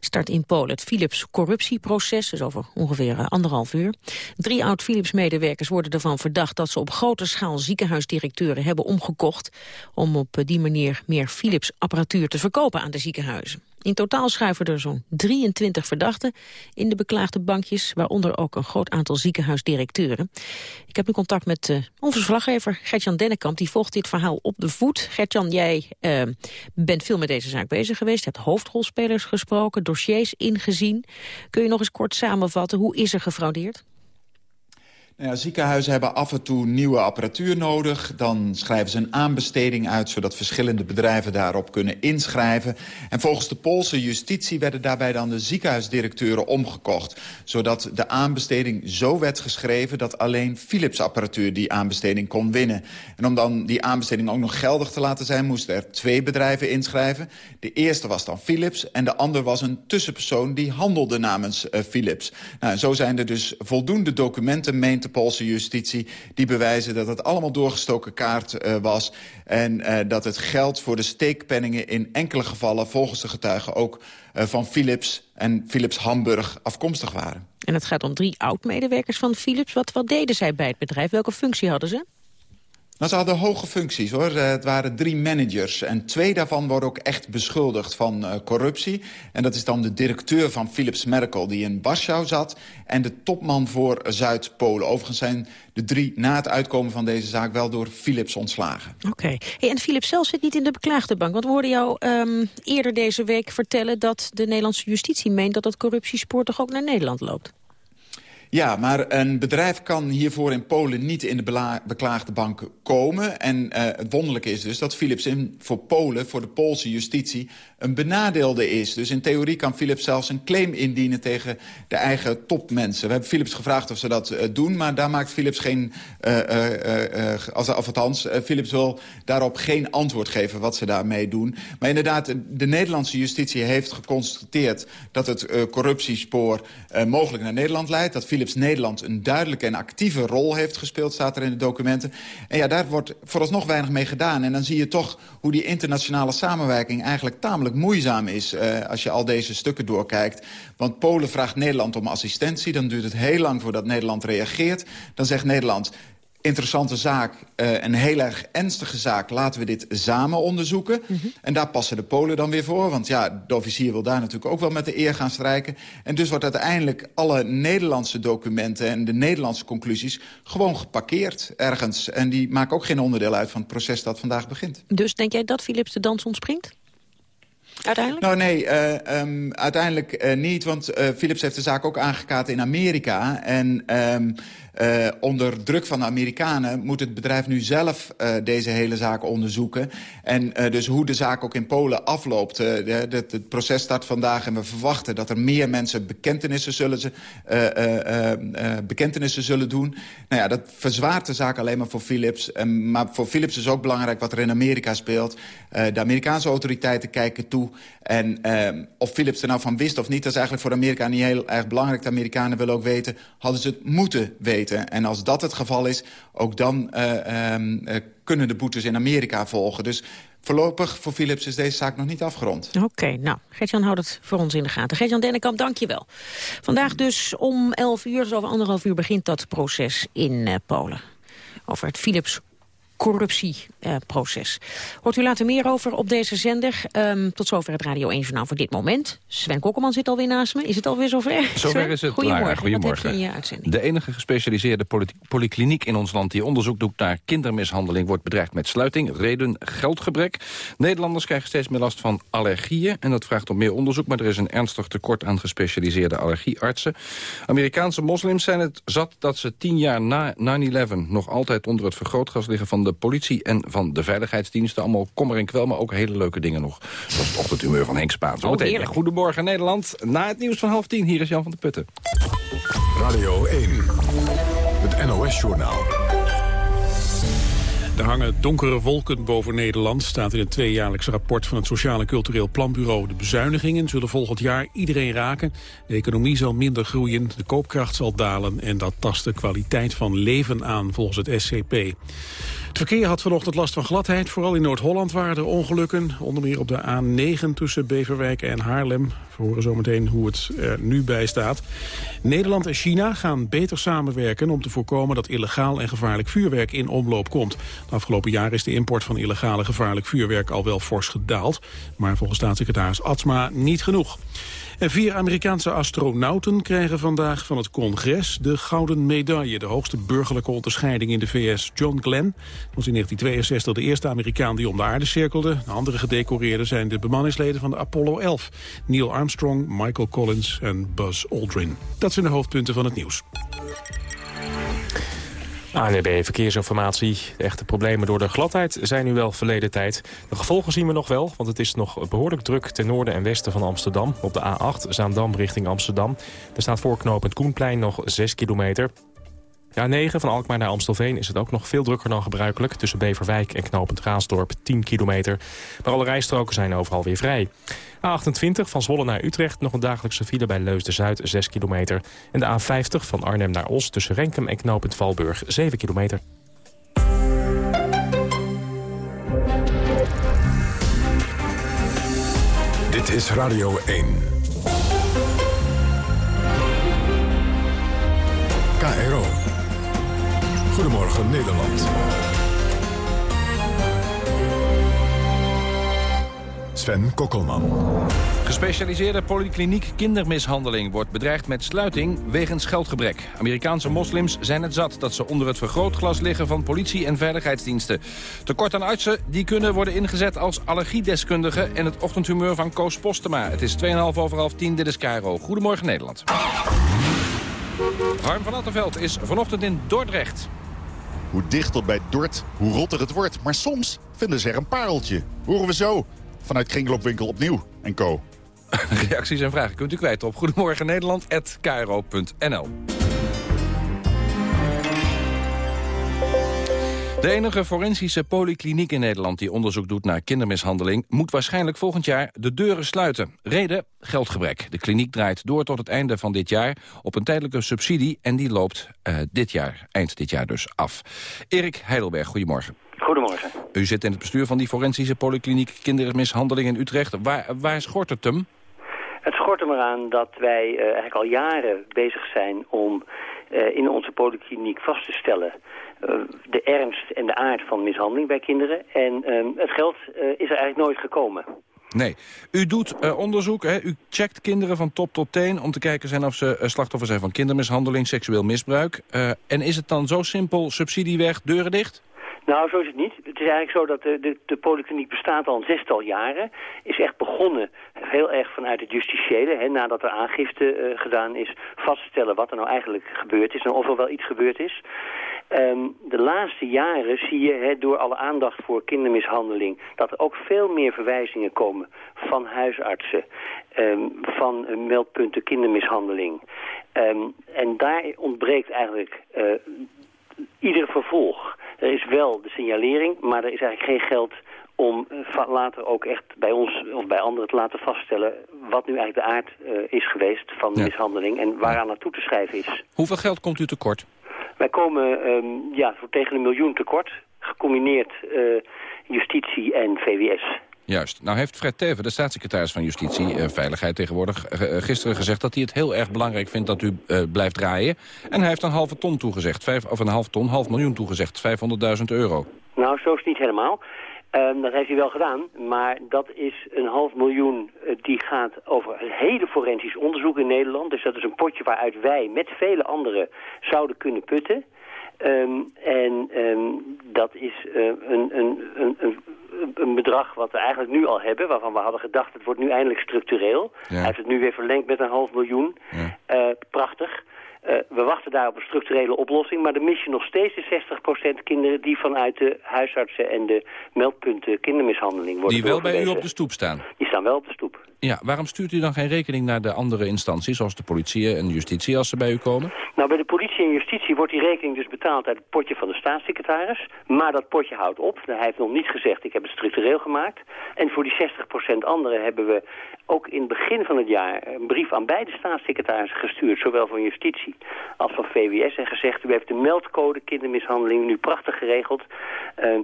start in Polen het Philips corruptieproces, dus over ongeveer uh, anderhalf uur. Drie oud-Philips-medewerkers worden ervan verdacht dat ze op grote schaal ziekenhuisdirecteuren hebben omgekocht om op uh, die manier meer Philips-apparatuur te verkopen aan de ziekenhuizen. In totaal schuiven er zo'n 23 verdachten in de beklaagde bankjes, waaronder ook een groot aantal ziekenhuisdirecteuren. Ik heb nu contact met uh, onze verslaggever Gertjan Dennekamp, die volgt dit verhaal op de voet. Gertjan, jij uh, bent veel met deze zaak bezig geweest, hebt hoofdrolspelers gesproken, dossiers ingezien. Kun je nog eens kort samenvatten, hoe is er gefraudeerd? Nou ja, ziekenhuizen hebben af en toe nieuwe apparatuur nodig. Dan schrijven ze een aanbesteding uit... zodat verschillende bedrijven daarop kunnen inschrijven. En volgens de Poolse justitie werden daarbij dan de ziekenhuisdirecteuren omgekocht. Zodat de aanbesteding zo werd geschreven... dat alleen Philips-apparatuur die aanbesteding kon winnen. En om dan die aanbesteding ook nog geldig te laten zijn... moesten er twee bedrijven inschrijven. De eerste was dan Philips en de ander was een tussenpersoon... die handelde namens uh, Philips. Nou, zo zijn er dus voldoende documenten, meent Poolse justitie... die bewijzen dat het allemaal doorgestoken kaart uh, was... en uh, dat het geld voor de steekpenningen in enkele gevallen... volgens de getuigen ook uh, van Philips en Philips Hamburg afkomstig waren. En het gaat om drie oud-medewerkers van Philips. Wat, wat deden zij bij het bedrijf? Welke functie hadden ze? Nou, ze hadden hoge functies, hoor. Het waren drie managers. En twee daarvan worden ook echt beschuldigd van uh, corruptie. En dat is dan de directeur van Philips Merkel, die in Warschau zat... en de topman voor Zuid-Polen. Overigens zijn de drie na het uitkomen van deze zaak wel door Philips ontslagen. Oké. Hey, en Philips zelf zit niet in de beklaagde bank. Want we hoorden jou um, eerder deze week vertellen... dat de Nederlandse justitie meent dat het corruptiespoor toch ook naar Nederland loopt. Ja, maar een bedrijf kan hiervoor in Polen niet in de beklaagde bank komen. En uh, het wonderlijke is dus dat Philips in, voor Polen, voor de Poolse justitie, een benadeelde is. Dus in theorie kan Philips zelfs een claim indienen tegen de eigen topmensen. We hebben Philips gevraagd of ze dat uh, doen, maar daar maakt Philips geen... Uh, als, of althans, Philips wil daarop geen antwoord geven wat ze daarmee doen. Maar inderdaad, de Nederlandse justitie heeft geconstateerd... dat het corruptiespoor mogelijk naar Nederland leidt. Dat Philips Nederland een duidelijke en actieve rol heeft gespeeld... staat er in de documenten. En ja, daar wordt vooralsnog weinig mee gedaan. En dan zie je toch hoe die internationale samenwerking eigenlijk tamelijk moeizaam is uh, als je al deze stukken doorkijkt. Want Polen vraagt Nederland om assistentie. Dan duurt het heel lang voordat Nederland reageert. Dan zegt Nederland, interessante zaak, uh, een heel erg ernstige zaak. Laten we dit samen onderzoeken. Mm -hmm. En daar passen de Polen dan weer voor. Want ja, de officier wil daar natuurlijk ook wel met de eer gaan strijken. En dus wordt uiteindelijk alle Nederlandse documenten... en de Nederlandse conclusies gewoon geparkeerd ergens. En die maken ook geen onderdeel uit van het proces dat vandaag begint. Dus denk jij dat Philips de dans ontspringt? Uiteindelijk? Nou nee, uh, um, uiteindelijk uh, niet. Want uh, Philips heeft de zaak ook aangekaart in Amerika. En um, Uh, onder druk van de Amerikanen moet het bedrijf nu zelf uh, deze hele zaak onderzoeken. En uh, dus hoe de zaak ook in Polen afloopt. het proces start vandaag en we verwachten dat er meer mensen bekentenissen zullen, bekentenissen zullen doen. Nou ja, dat verzwaart de zaak alleen maar voor Philips. maar voor Philips is ook belangrijk wat er in Amerika speelt. de Amerikaanse autoriteiten kijken toe. En of Philips er nou van wist of niet, dat is eigenlijk voor Amerika niet heel erg belangrijk. De Amerikanen willen ook weten, hadden ze het moeten weten. En als dat het geval is, ook dan uh, um, uh, kunnen de boetes in Amerika volgen. Dus voorlopig voor Philips is deze zaak nog niet afgerond. Oké, nou, Gertjan houdt het voor ons in de gaten. Gertjan Dennekamp, dank je wel. Vandaag dus om 11 uur, dus over anderhalf uur, begint dat proces in uh, Polen. Over het Philips corruptieproces. Hoort u later meer over op deze zender. Um, tot zover het Radio 1 Journaal voor dit moment. Sven Kokkelman zit alweer naast me. Is het alweer zover? Zover is het. Goedemorgen. Goedemorgen. Je? De enige gespecialiseerde polykliniek in ons land die onderzoek doet naar kindermishandeling wordt bedreigd met sluiting. Reden geldgebrek. Nederlanders krijgen steeds meer last van allergieën. En dat vraagt om meer onderzoek, maar er is een ernstig tekort aan gespecialiseerde allergieartsen. Amerikaanse moslims zijn het zat dat ze tien jaar na 9-11 nog altijd onder het vergrootglas liggen van de politie en van de veiligheidsdiensten. Allemaal kommer en kwel, maar ook hele leuke dingen nog. Zoals het ochtendhumeur van Henk Spaan. Oh, meteen. Goedemorgen Nederland. Na het nieuws van half tien, hier is Jan van der Putten. Radio 1, het NOS-journaal. Er hangen donkere wolken boven Nederland, staat in het tweejaarlijkse rapport van het Sociaal en Cultureel Planbureau. De bezuinigingen zullen volgend jaar iedereen raken. De economie zal minder groeien, de koopkracht zal dalen en dat tast de kwaliteit van leven aan volgens het SCP. Het verkeer had vanochtend last van gladheid. Vooral in Noord-Holland waren er ongelukken. Onder meer op de A9 tussen Beverwijk en Haarlem. We horen zometeen hoe het er nu bij staat. Nederland en China gaan beter samenwerken om te voorkomen dat illegaal en gevaarlijk vuurwerk in omloop komt. De afgelopen jaar is de import van illegale gevaarlijk vuurwerk al wel fors gedaald. Maar volgens staatssecretaris Atsma niet genoeg. Vier Amerikaanse astronauten krijgen vandaag van het congres de Gouden Medaille. De hoogste burgerlijke onderscheiding in de VS. John Glenn was in 1962 de eerste Amerikaan die om de aarde cirkelde. De andere gedecoreerden zijn de bemanningsleden van de Apollo 11. Neil Armstrong, Michael Collins en Buzz Aldrin. Dat zijn de hoofdpunten van het nieuws. ANB Verkeersinformatie. De echte problemen door de gladheid zijn nu wel verleden tijd. De gevolgen zien we nog wel, want het is nog behoorlijk druk ten noorden en westen van Amsterdam. Op de A8 Zaandam richting Amsterdam. Er staat voorknopend Koenplein nog 6 kilometer. Ja, 9 van Alkmaar naar Amstelveen is het ook nog veel drukker dan gebruikelijk. Tussen Beverwijk en Knopend Raasdorp 10 kilometer. Maar alle rijstroken zijn overal weer vrij. A28 van Zwolle naar Utrecht nog een dagelijkse file bij Leusden-Zuid 6 kilometer. En de A50 van Arnhem naar Os tussen Renkum en Knopend Valburg 7 kilometer. Dit is Radio 1. KRO. Goedemorgen Nederland. Sven Kokkelman. Gespecialiseerde polykliniek kindermishandeling wordt bedreigd met sluiting wegens geldgebrek. Amerikaanse moslims zijn het zat dat ze onder het vergrootglas liggen van politie en veiligheidsdiensten. Tekort aan artsen die kunnen worden ingezet als allergiedeskundige en het ochtendhumeur van Koos Postema. Het is 2,5 over half 10, dit is Cairo. Goedemorgen Nederland. Harm van Attenveld is vanochtend in Dordrecht. Hoe dichter bij Dort, hoe rotter het wordt. Maar soms vinden ze er een pareltje. Horen we zo vanuit Kringloopwinkel opnieuw en co. Reacties en vragen kunt u kwijt op Goedemorgen De enige forensische polykliniek in Nederland die onderzoek doet naar kindermishandeling... moet waarschijnlijk volgend jaar de deuren sluiten. Reden? Geldgebrek. De kliniek draait door tot het einde van dit jaar op een tijdelijke subsidie... en die loopt uh, dit jaar, eind dit jaar dus, af. Erik Heidelberg, goedemorgen. Goedemorgen. U zit in het bestuur van die forensische polykliniek kindermishandeling in Utrecht. Waar, waar schort het hem? Het schort er eraan dat wij uh, eigenlijk al jaren bezig zijn om uh, in onze polykliniek vast te stellen de ernst en de aard van mishandeling bij kinderen. En uh, het geld uh, is er eigenlijk nooit gekomen. Nee. U doet onderzoek, hè? u checkt kinderen van top tot teen... om te kijken zijn of ze slachtoffer zijn van kindermishandeling, seksueel misbruik. en is het dan zo simpel, subsidie weg, deuren dicht? Nou, zo is het niet. Het is eigenlijk zo dat de, de, de polykliniek bestaat al een zestal jaren. Is echt begonnen heel erg vanuit het justitiële. Hè, nadat er aangifte uh, gedaan is, vaststellen wat er nou eigenlijk gebeurd is en of er wel iets gebeurd is. Um, de laatste jaren zie je door alle aandacht voor kindermishandeling... dat er ook veel meer verwijzingen komen van huisartsen... Um, van uh, meldpunten kindermishandeling. Um, en daar ontbreekt eigenlijk uh, ieder vervolg. Er is wel de signalering, maar er is eigenlijk geen geld om later ook echt bij ons of bij anderen te laten vaststellen... wat nu eigenlijk de aard uh, is geweest van de ja. mishandeling en waaraan naartoe te schrijven is. Hoeveel geld komt u tekort? Wij komen um, ja, voor tegen een miljoen tekort, gecombineerd uh, justitie en VWS. Juist. Nou heeft Fred Teven, de staatssecretaris van Justitie en uh, Veiligheid tegenwoordig... Uh, gisteren gezegd dat hij het heel erg belangrijk vindt dat u uh, blijft draaien. En hij heeft een halve ton toegezegd, vijf, of een half ton, half miljoen toegezegd, 500.000 euro. Nou, zo is het niet helemaal. Um, dat heeft hij wel gedaan, maar dat is een half miljoen uh, die gaat over een hele forensisch onderzoek in Nederland. Dus dat is een potje waaruit wij met vele anderen zouden kunnen putten. Um, en um, dat is uh, een, een, een, een, bedrag wat we eigenlijk nu al hebben, waarvan we hadden gedacht het wordt nu eindelijk structureel. Ja. Hij heeft het nu weer verlengd met een half miljoen. Ja. Uh, prachtig. Uh, we wachten daar op een structurele oplossing, maar dan mis je nog steeds de 60% kinderen die vanuit de huisartsen en de meldpunten kindermishandeling worden Die wel bij u op de stoep staan? Die staan wel op de stoep. Ja, waarom stuurt u dan geen rekening naar de andere instanties, zoals de politie en justitie, als ze bij u komen? Nou, bij de politie en justitie wordt die rekening dus betaald uit het potje van de staatssecretaris. Maar dat potje houdt op. Hij heeft nog niet gezegd, ik heb het structureel gemaakt. En voor die 60% anderen hebben we ook in van het jaar een brief aan beide staatssecretarissen gestuurd, zowel van justitie als van VWS, en gezegd, u heeft de meldcode kindermishandeling nu prachtig geregeld. Uh,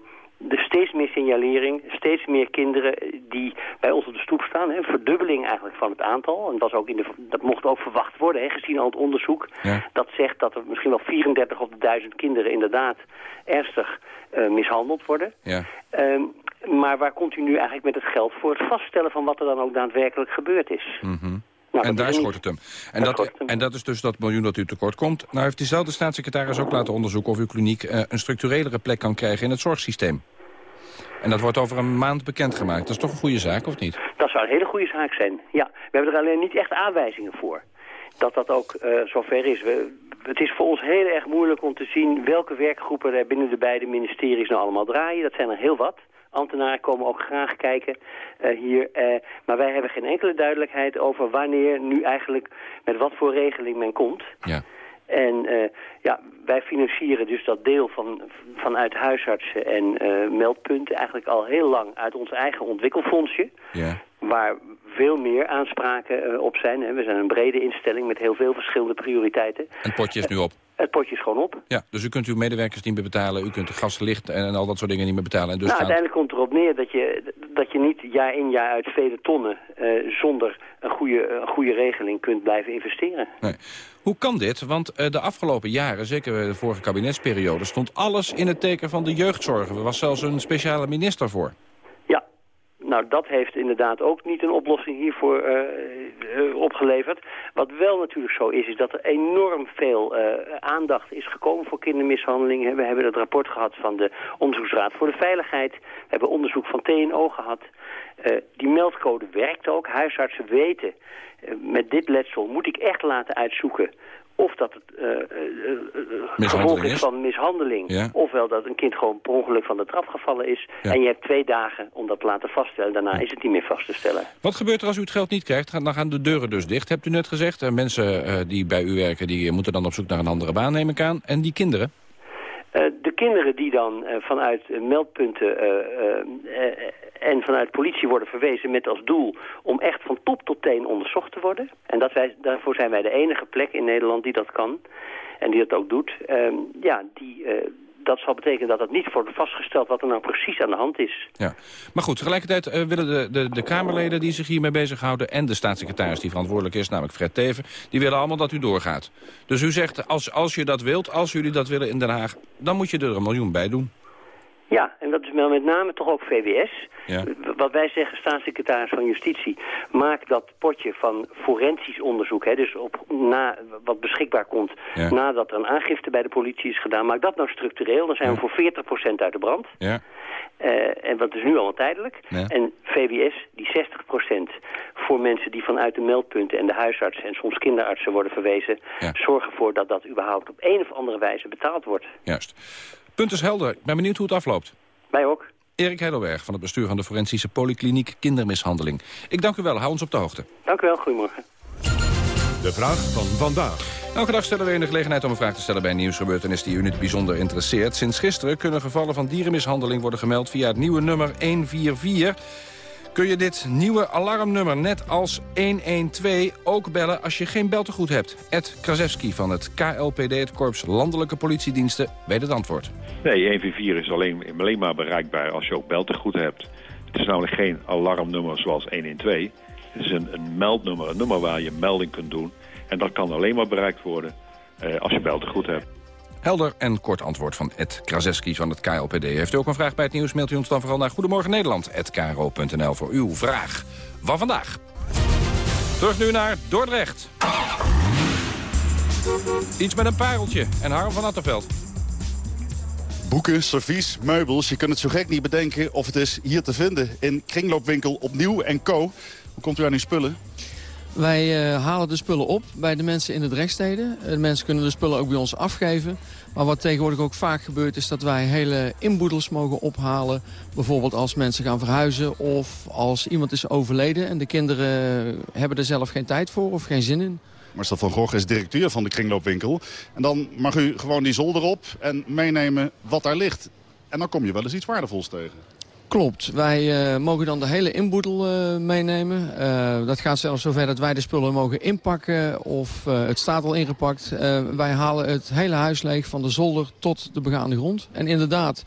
er steeds meer signalering, steeds meer kinderen die bij ons op de stoep staan. Hè, een verdubbeling eigenlijk van het aantal. En dat, was ook in de, dat mocht ook verwacht worden, hè, gezien al het onderzoek. Ja. Dat zegt dat er misschien wel 34 op de duizend kinderen inderdaad ernstig uh, mishandeld worden. Ja. Um, maar waar komt u nu eigenlijk met het geld voor het vaststellen van wat er dan ook daadwerkelijk gebeurd is? Mm -hmm. Nou, en daar schort het hem. En dat, en dat is dus dat miljoen dat u tekort komt. Nou heeft diezelfde staatssecretaris ook laten onderzoeken... of uw kliniek uh, een structurelere plek kan krijgen in het zorgsysteem. En dat wordt over een maand bekendgemaakt. Dat is toch een goede zaak, of niet? Dat zou een hele goede zaak zijn, ja. We hebben er alleen niet echt aanwijzingen voor. Dat dat ook uh, zover is. We, het is voor ons heel erg moeilijk om te zien... welke werkgroepen er binnen de beide ministeries nou allemaal draaien. Dat zijn er heel wat ambtenaren komen ook graag kijken uh, hier. Uh, maar wij hebben geen enkele duidelijkheid over wanneer nu eigenlijk met wat voor regeling men komt. Ja. En uh, ja, wij financieren dus dat deel van, vanuit huisartsen en meldpunten eigenlijk al heel lang uit ons eigen ontwikkelfondsje. Ja. Waar veel meer aanspraken op zijn. We zijn een brede instelling met heel veel verschillende prioriteiten. En het potje is nu op? Het potje is gewoon op. Ja, dus u kunt uw medewerkers niet meer betalen, u kunt de gas, licht en, en al dat soort dingen niet meer betalen. En dus nou, uiteindelijk komt erop neer dat je, dat je niet jaar in jaar uit vele tonnen uh, zonder een goede, een goede regeling kunt blijven investeren. Nee. Hoe kan dit? Want uh, de afgelopen jaren, zeker de vorige kabinetsperiode, stond alles in het teken van de jeugdzorg. Er was zelfs een speciale minister voor. Nou, dat heeft inderdaad ook niet een oplossing hiervoor uh, uh, opgeleverd. Wat wel natuurlijk zo is, is dat er enorm veel uh, aandacht is gekomen voor kindermishandeling. We hebben het rapport gehad van de Onderzoeksraad voor de Veiligheid. We hebben onderzoek van TNO gehad. die meldcode werkt ook. Huisartsen weten, met dit letsel moet ik echt laten uitzoeken of dat het uh, uh, gevolg is, is van mishandeling. Ja. Ofwel dat een kind gewoon per ongeluk van de trap gevallen is. Ja. En je hebt twee dagen om dat te laten vaststellen. Daarna ja. is het niet meer vast te stellen. Wat gebeurt er als u het geld niet krijgt? Dan gaan de deuren dus dicht, hebt u net gezegd. En mensen die bij u werken, die moeten dan op zoek naar een andere baan, neem ik aan. En die kinderen? Uh, de kinderen die dan uh, vanuit uh, meldpunten en vanuit politie worden verwezen met als doel om echt van top tot teen onderzocht te worden. En dat wij, daarvoor zijn wij de enige plek in Nederland die dat kan en die dat ook doet. ja, die, dat zal betekenen dat het niet wordt vastgesteld wat er nou precies aan de hand is. Ja, maar goed, tegelijkertijd uh, willen de, de, de Kamerleden die zich hiermee bezighouden... en de staatssecretaris die verantwoordelijk is, namelijk Fred Teven... die willen allemaal dat u doorgaat. Dus u zegt, als, als je dat wilt, als jullie dat willen in Den Haag... dan moet je er een miljoen bij doen. Ja, en dat is met name toch ook VWS. Ja. Wat wij zeggen, staatssecretaris van Justitie, maak dat potje van forensisch onderzoek, hè, dus op na, wat beschikbaar komt Ja. nadat er een aangifte bij de politie is gedaan, maak dat nou structureel, dan zijn we voor 40% uit de brand. Ja. Eh, en wat is nu allemaal tijdelijk. En VWS, die 60% voor mensen die vanuit de meldpunten en de huisartsen en soms kinderartsen worden verwezen, zorgen ervoor dat dat überhaupt op een of andere wijze betaald wordt. Juist. Punt is helder. Ik ben benieuwd hoe het afloopt. Wij ook. Erik Heidelberg van het bestuur van de Forensische Polykliniek Kindermishandeling. Ik dank u wel. Hou ons op de hoogte. Dank u wel, goedemorgen. De vraag van vandaag. Elke dag stellen we u de gelegenheid om een vraag te stellen bij een nieuwsgebeurtenis die u niet bijzonder interesseert. Sinds gisteren kunnen gevallen van dierenmishandeling worden gemeld via het nieuwe nummer 144. Kun je dit nieuwe alarmnummer net als 112 ook bellen als je geen beltegoed hebt? Ed Krasewski van het KLPD, het Korps Landelijke Politiediensten, weet het antwoord. Nee, 144 is alleen, maar bereikbaar als je ook beltegoed hebt. Het is namelijk geen alarmnummer zoals 112. Het is een, een meldnummer, een nummer waar je melding kunt doen. En dat kan alleen maar bereikt worden eh, als je beltegoed hebt. Helder en kort antwoord van Ed Krasewski van het KLPD. Heeft u ook een vraag bij het nieuws, mailt u ons dan vooral naar Goedemorgen Nederland@kro.nl voor uw vraag van vandaag. Terug nu naar Dordrecht. Iets met een pareltje en Harm van Attenveld. Boeken, servies, meubels, je kunt het zo gek niet bedenken of het is hier te vinden in kringloopwinkel Opnieuw en Co. Hoe komt u aan uw spullen? Wij eh, halen de spullen op bij de mensen in de drechtsteden. Eh, De mensen kunnen de spullen ook bij ons afgeven. Maar wat tegenwoordig ook vaak gebeurt is dat wij hele inboedels mogen ophalen. Bijvoorbeeld als mensen gaan verhuizen of als iemand is overleden... en de kinderen hebben er zelf geen tijd voor of geen zin in. Marcel van Gogh is directeur van de kringloopwinkel. En dan mag u gewoon die zolder op en meenemen wat daar ligt. En dan kom je wel eens iets waardevols tegen. Klopt. Wij eh, mogen dan de hele inboedel eh, meenemen. Eh, dat gaat zelfs zover dat wij de spullen mogen inpakken of het staat al ingepakt. Wij halen het hele huis leeg van de zolder tot de begaande grond. En inderdaad,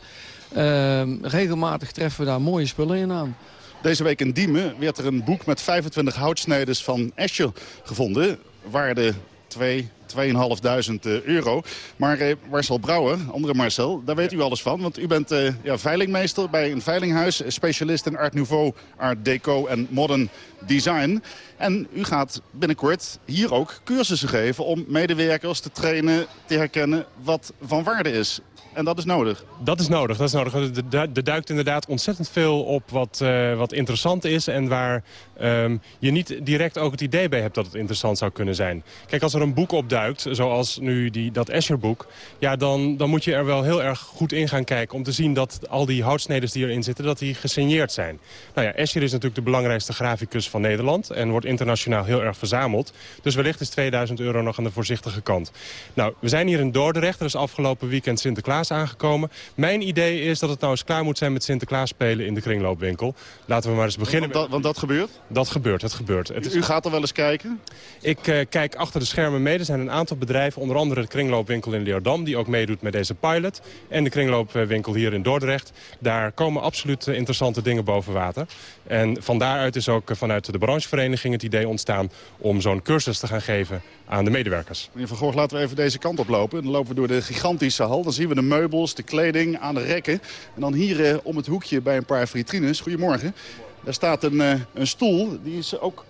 regelmatig treffen we daar mooie spullen in aan. Deze week in Diemen werd er een boek met 25 houtsneders van Escher gevonden. Waarde 2, 2.500 euro. Maar eh, Marcel Brouwer, andere Marcel, daar weet u alles van. Want u bent eh, ja, veilingmeester bij een veilinghuis. Specialist in Art Nouveau, Art Deco en Modern Design. En u gaat binnenkort hier ook cursussen geven om medewerkers te trainen, te herkennen wat van waarde is. En dat is nodig. Dat is nodig, dat is nodig. Er- duikt inderdaad ontzettend veel op wat, eh, wat interessant is... en waar ehm, je niet direct ook het idee bij hebt dat het interessant zou kunnen zijn. Kijk, als er een boek opduikt, zoals nu die, dat Escher-boek... Ja, dan, dan moet je er wel heel erg goed in gaan kijken... om te zien dat al die houtsneders die erin zitten, dat die gesigneerd zijn. Nou ja, Escher is natuurlijk de belangrijkste graficus van Nederland... en wordt internationaal heel erg verzameld. Dus wellicht is 2000 euro nog aan de voorzichtige kant. Nou, we zijn hier in Dordrecht. Er is afgelopen weekend Sinterklaas aangekomen. Mijn idee is dat het nou eens klaar moet zijn met Sinterklaas spelen in de kringloopwinkel. Laten we maar eens beginnen. Want dat, want dat gebeurt? Dat gebeurt, het gebeurt. Het is... U gaat er wel eens kijken? Ik eh, kijk achter de schermen mee. Er zijn een aantal bedrijven, onder andere de kringloopwinkel in Leerdam... die ook meedoet met deze pilot. En de kringloopwinkel hier in Dordrecht. Daar komen absoluut eh, interessante dingen boven water. En van daaruit is ook eh, vanuit de branchevereniging het idee ontstaan... om zo'n cursus te gaan geven aan de medewerkers. Meneer Van Gogh, laten we even deze kant op lopen. Dan lopen we door de gigantische hal. Dan zien we de meubels, de kleding aan de rekken. En dan hier eh, om het hoekje bij een paar vitrines. Goedemorgen. Daar staat een, eh, een stoel. Die is ook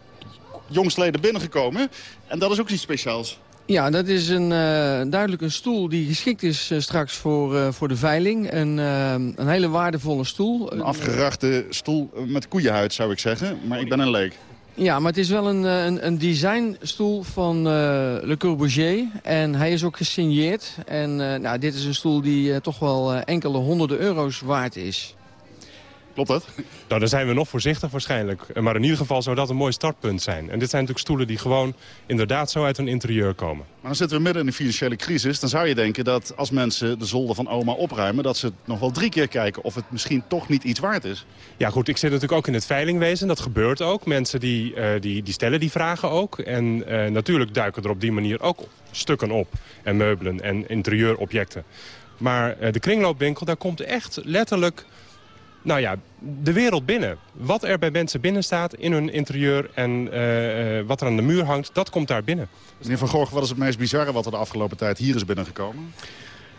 jongstleden binnengekomen. En dat is ook iets speciaals. Ja, dat is een, eh, duidelijk een stoel die geschikt is straks voor, voor de veiling. Een, een hele waardevolle stoel. Een afgerachte stoel met koeienhuid zou ik zeggen. Maar ik ben een leek. Ja, maar het is wel een, eh, een, een designstoel van eh, Le Corbusier. En hij is ook gesigneerd. En eh, nou, dit is een stoel die toch wel enkele honderden euro's waard is. Klopt dat? Nou, daar zijn we nog voorzichtig waarschijnlijk. Eh, Maar in ieder geval zou dat een mooi startpunt zijn. En dit zijn natuurlijk stoelen die gewoon inderdaad zo uit een interieur komen. Maar dan zitten we midden in een financiële crisis. Dan zou je denken dat als mensen de zolder van oma opruimen... dat ze nog wel drie keer kijken of het misschien toch niet iets waard is. Ja goed, ik zit natuurlijk ook in het veilingwezen. Dat gebeurt ook. Mensen die, eh, die, die stellen die vragen ook. En eh, natuurlijk duiken er op die manier ook stukken op. En meubelen en interieuropjecten. Maar de kringloopwinkel, daar komt echt letterlijk... Nou ja, de wereld binnen. Wat er bij mensen binnen staat in hun interieur en eh, eh, wat er aan de muur hangt, dat komt daar binnen. Meneer Van Gorg, wat is het meest bizarre wat er de afgelopen tijd hier is binnengekomen?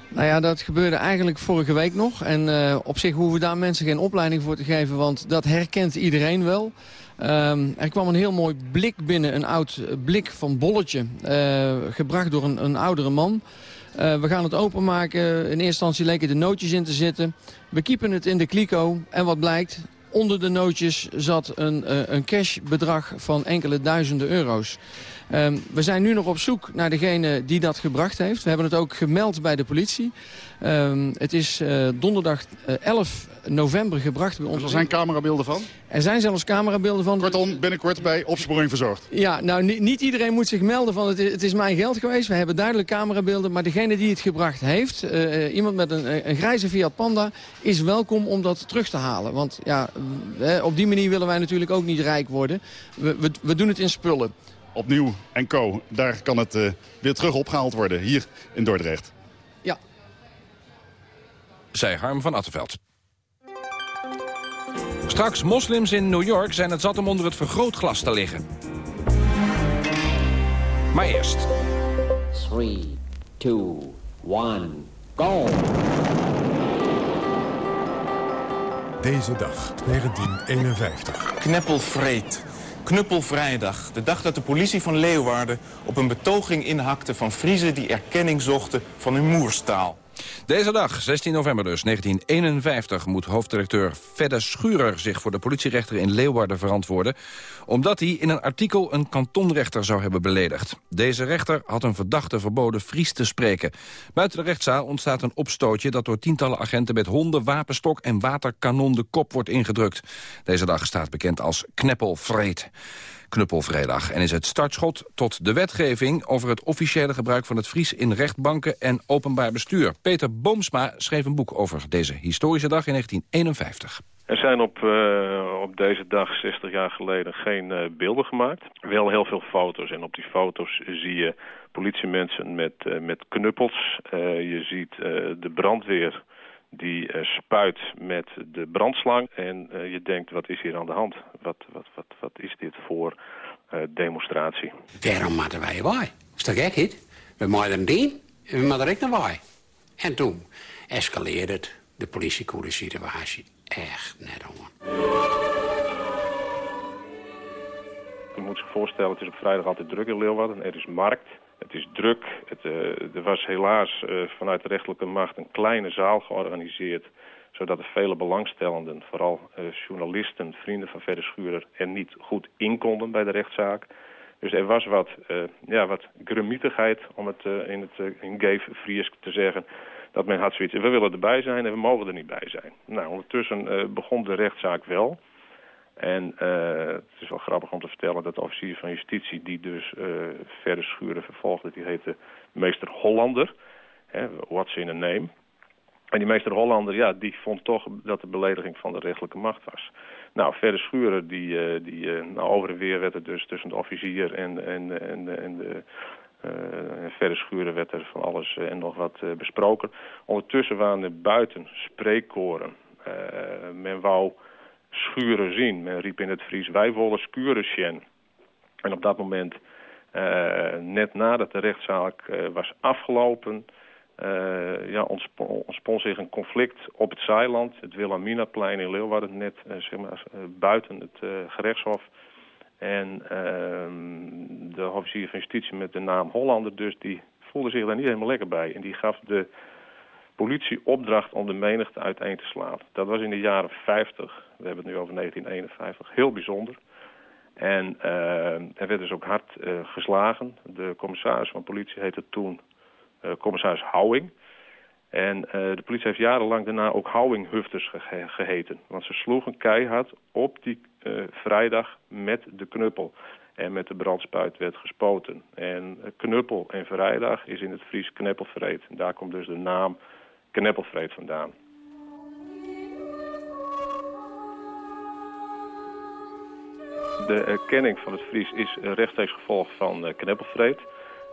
Nou ja, dat gebeurde eigenlijk vorige week nog. En uh, op zich hoeven we daar mensen geen opleiding voor te geven, want dat herkent iedereen wel. Um, er kwam een heel mooi blik binnen, een oud blik van bolletje, uh, gebracht door een, een oudere man. Uh, we gaan het openmaken. In eerste instantie leken de nootjes in te zitten. We kiepen het in de kliko en wat blijkt? Onder de nootjes zat een, uh, een cashbedrag van enkele duizenden euro's. Um, we zijn nu nog op zoek naar degene die dat gebracht heeft. We hebben het ook gemeld bij de politie. Um, het is uh, donderdag uh, 11 november gebracht bij ons. Dus er zijn camerabeelden van? Er zijn zelfs camerabeelden van. Kortom, binnenkort bij opsporing verzorgd. Ja, nou niet, niet iedereen moet zich melden van het is, het is, mijn geld geweest. We hebben duidelijk camerabeelden. Maar degene die het gebracht heeft, uh, iemand met een, een grijze Fiat Panda, is welkom om dat terug te halen. Want ja, op die manier willen wij natuurlijk ook niet rijk worden. We, we, we doen het in spullen opnieuw en co. Daar kan het uh, weer terug opgehaald worden, hier in Dordrecht. Ja. Zij Harm van Attenveld. Straks moslims in New York zijn het zat om onder het vergrootglas te liggen. Maar eerst. 3, 2, 1, go! Deze dag, 1951. Kneppelvreed. Knuppelvrijdag, de dag dat de politie van Leeuwarden op een betoging inhakte van Friese die erkenning zochten van hun moerstaal. Deze dag, 16 november dus, 1951, moet hoofddirecteur Fedde Schurer zich voor de politierechter in Leeuwarden verantwoorden, omdat hij in een artikel een kantonrechter zou hebben beledigd. Deze rechter had een verdachte verboden Fries te spreken. Buiten de rechtszaal ontstaat een opstootje dat door tientallen agenten met honden, wapenstok en waterkanon de kop wordt ingedrukt. Deze dag staat bekend als Kneppelvreed. Knuppelvrijdag en is het startschot tot de wetgeving over het officiële gebruik van het Fries in rechtbanken en openbaar bestuur. Peter Boomsma schreef een boek over deze historische dag in 1951. Er zijn op, uh, op deze dag, 60 jaar geleden, geen uh, beelden gemaakt. Wel heel veel foto's. En op die foto's zie je politiemensen met, uh, met knuppels. je ziet de brandweer die uh, spuit met de brandslang. En uh, je denkt, wat is hier aan de hand? Wat, wat, wat, wat is dit voor uh, demonstratie? Waarom moeten wij wij? Is dat gek, niet? We moeten dien en we moeten er ook naar wij. En toen escaleerde het. De politiekoele situatie echt net om. Je moet zich voorstellen, het is op vrijdag altijd druk in Leeuwarden. Er is markt. Het is druk. Het, uh, er was helaas uh, vanuit de rechterlijke macht een kleine zaal georganiseerd zodat er vele belangstellenden, vooral uh, journalisten, vrienden van Verder Schurer, er niet goed in konden bij de rechtszaak. Dus er was wat, ja, wat grumietigheid, om het in het in gave Fries te zeggen, dat men had zoiets. We willen erbij zijn en we mogen er niet bij zijn. Nou, ondertussen begon de rechtszaak wel. En uh, het is wel grappig om te vertellen dat de officier van justitie... die dus uh, verder schuren vervolgde, die heette meester Hollander. Hè, what's in a name. En die meester Hollander, ja, die vond toch dat de belediging van de rechtelijke macht was. Nou, verder schuren, die, uh, die nou, over en weer werd het dus tussen de officier en, en, en, en de... Verder schuren werd er van alles en nog wat besproken. Ondertussen waren er buiten spreekkoren. Men wou schuren zien. Men riep in het Fries, wij willen skuren zien. En op dat moment, uh, net nadat de rechtszaak uh, was afgelopen... Uh, ja, ontspon zich een conflict op het Zeiland, het Wilhelminaplein in Leeuwarden, net zeg maar, buiten het gerechtshof. En ehm, de officier van justitie met de naam Hollander dus, die voelde zich daar niet helemaal lekker bij. En die gaf de politie opdracht om de menigte uiteen te slaan. Dat was in de jaren 50, we hebben het nu over 1951, heel bijzonder. En uh, er werd dus ook hard uh, geslagen. De commissaris van politie heette toen uh, commissaris Houwing. En de politie heeft jarenlang daarna ook Houwinghufters ge geheten. Want ze sloegen keihard op die vrijdag met de knuppel. En met de brandspuit werd gespoten. En knuppel en vrijdag is in het Fries kneppelvreed. En daar komt dus de naam kneppelvreed vandaan. De erkenning van het Fries is rechtstreeks gevolg van uh, kneppelvreed.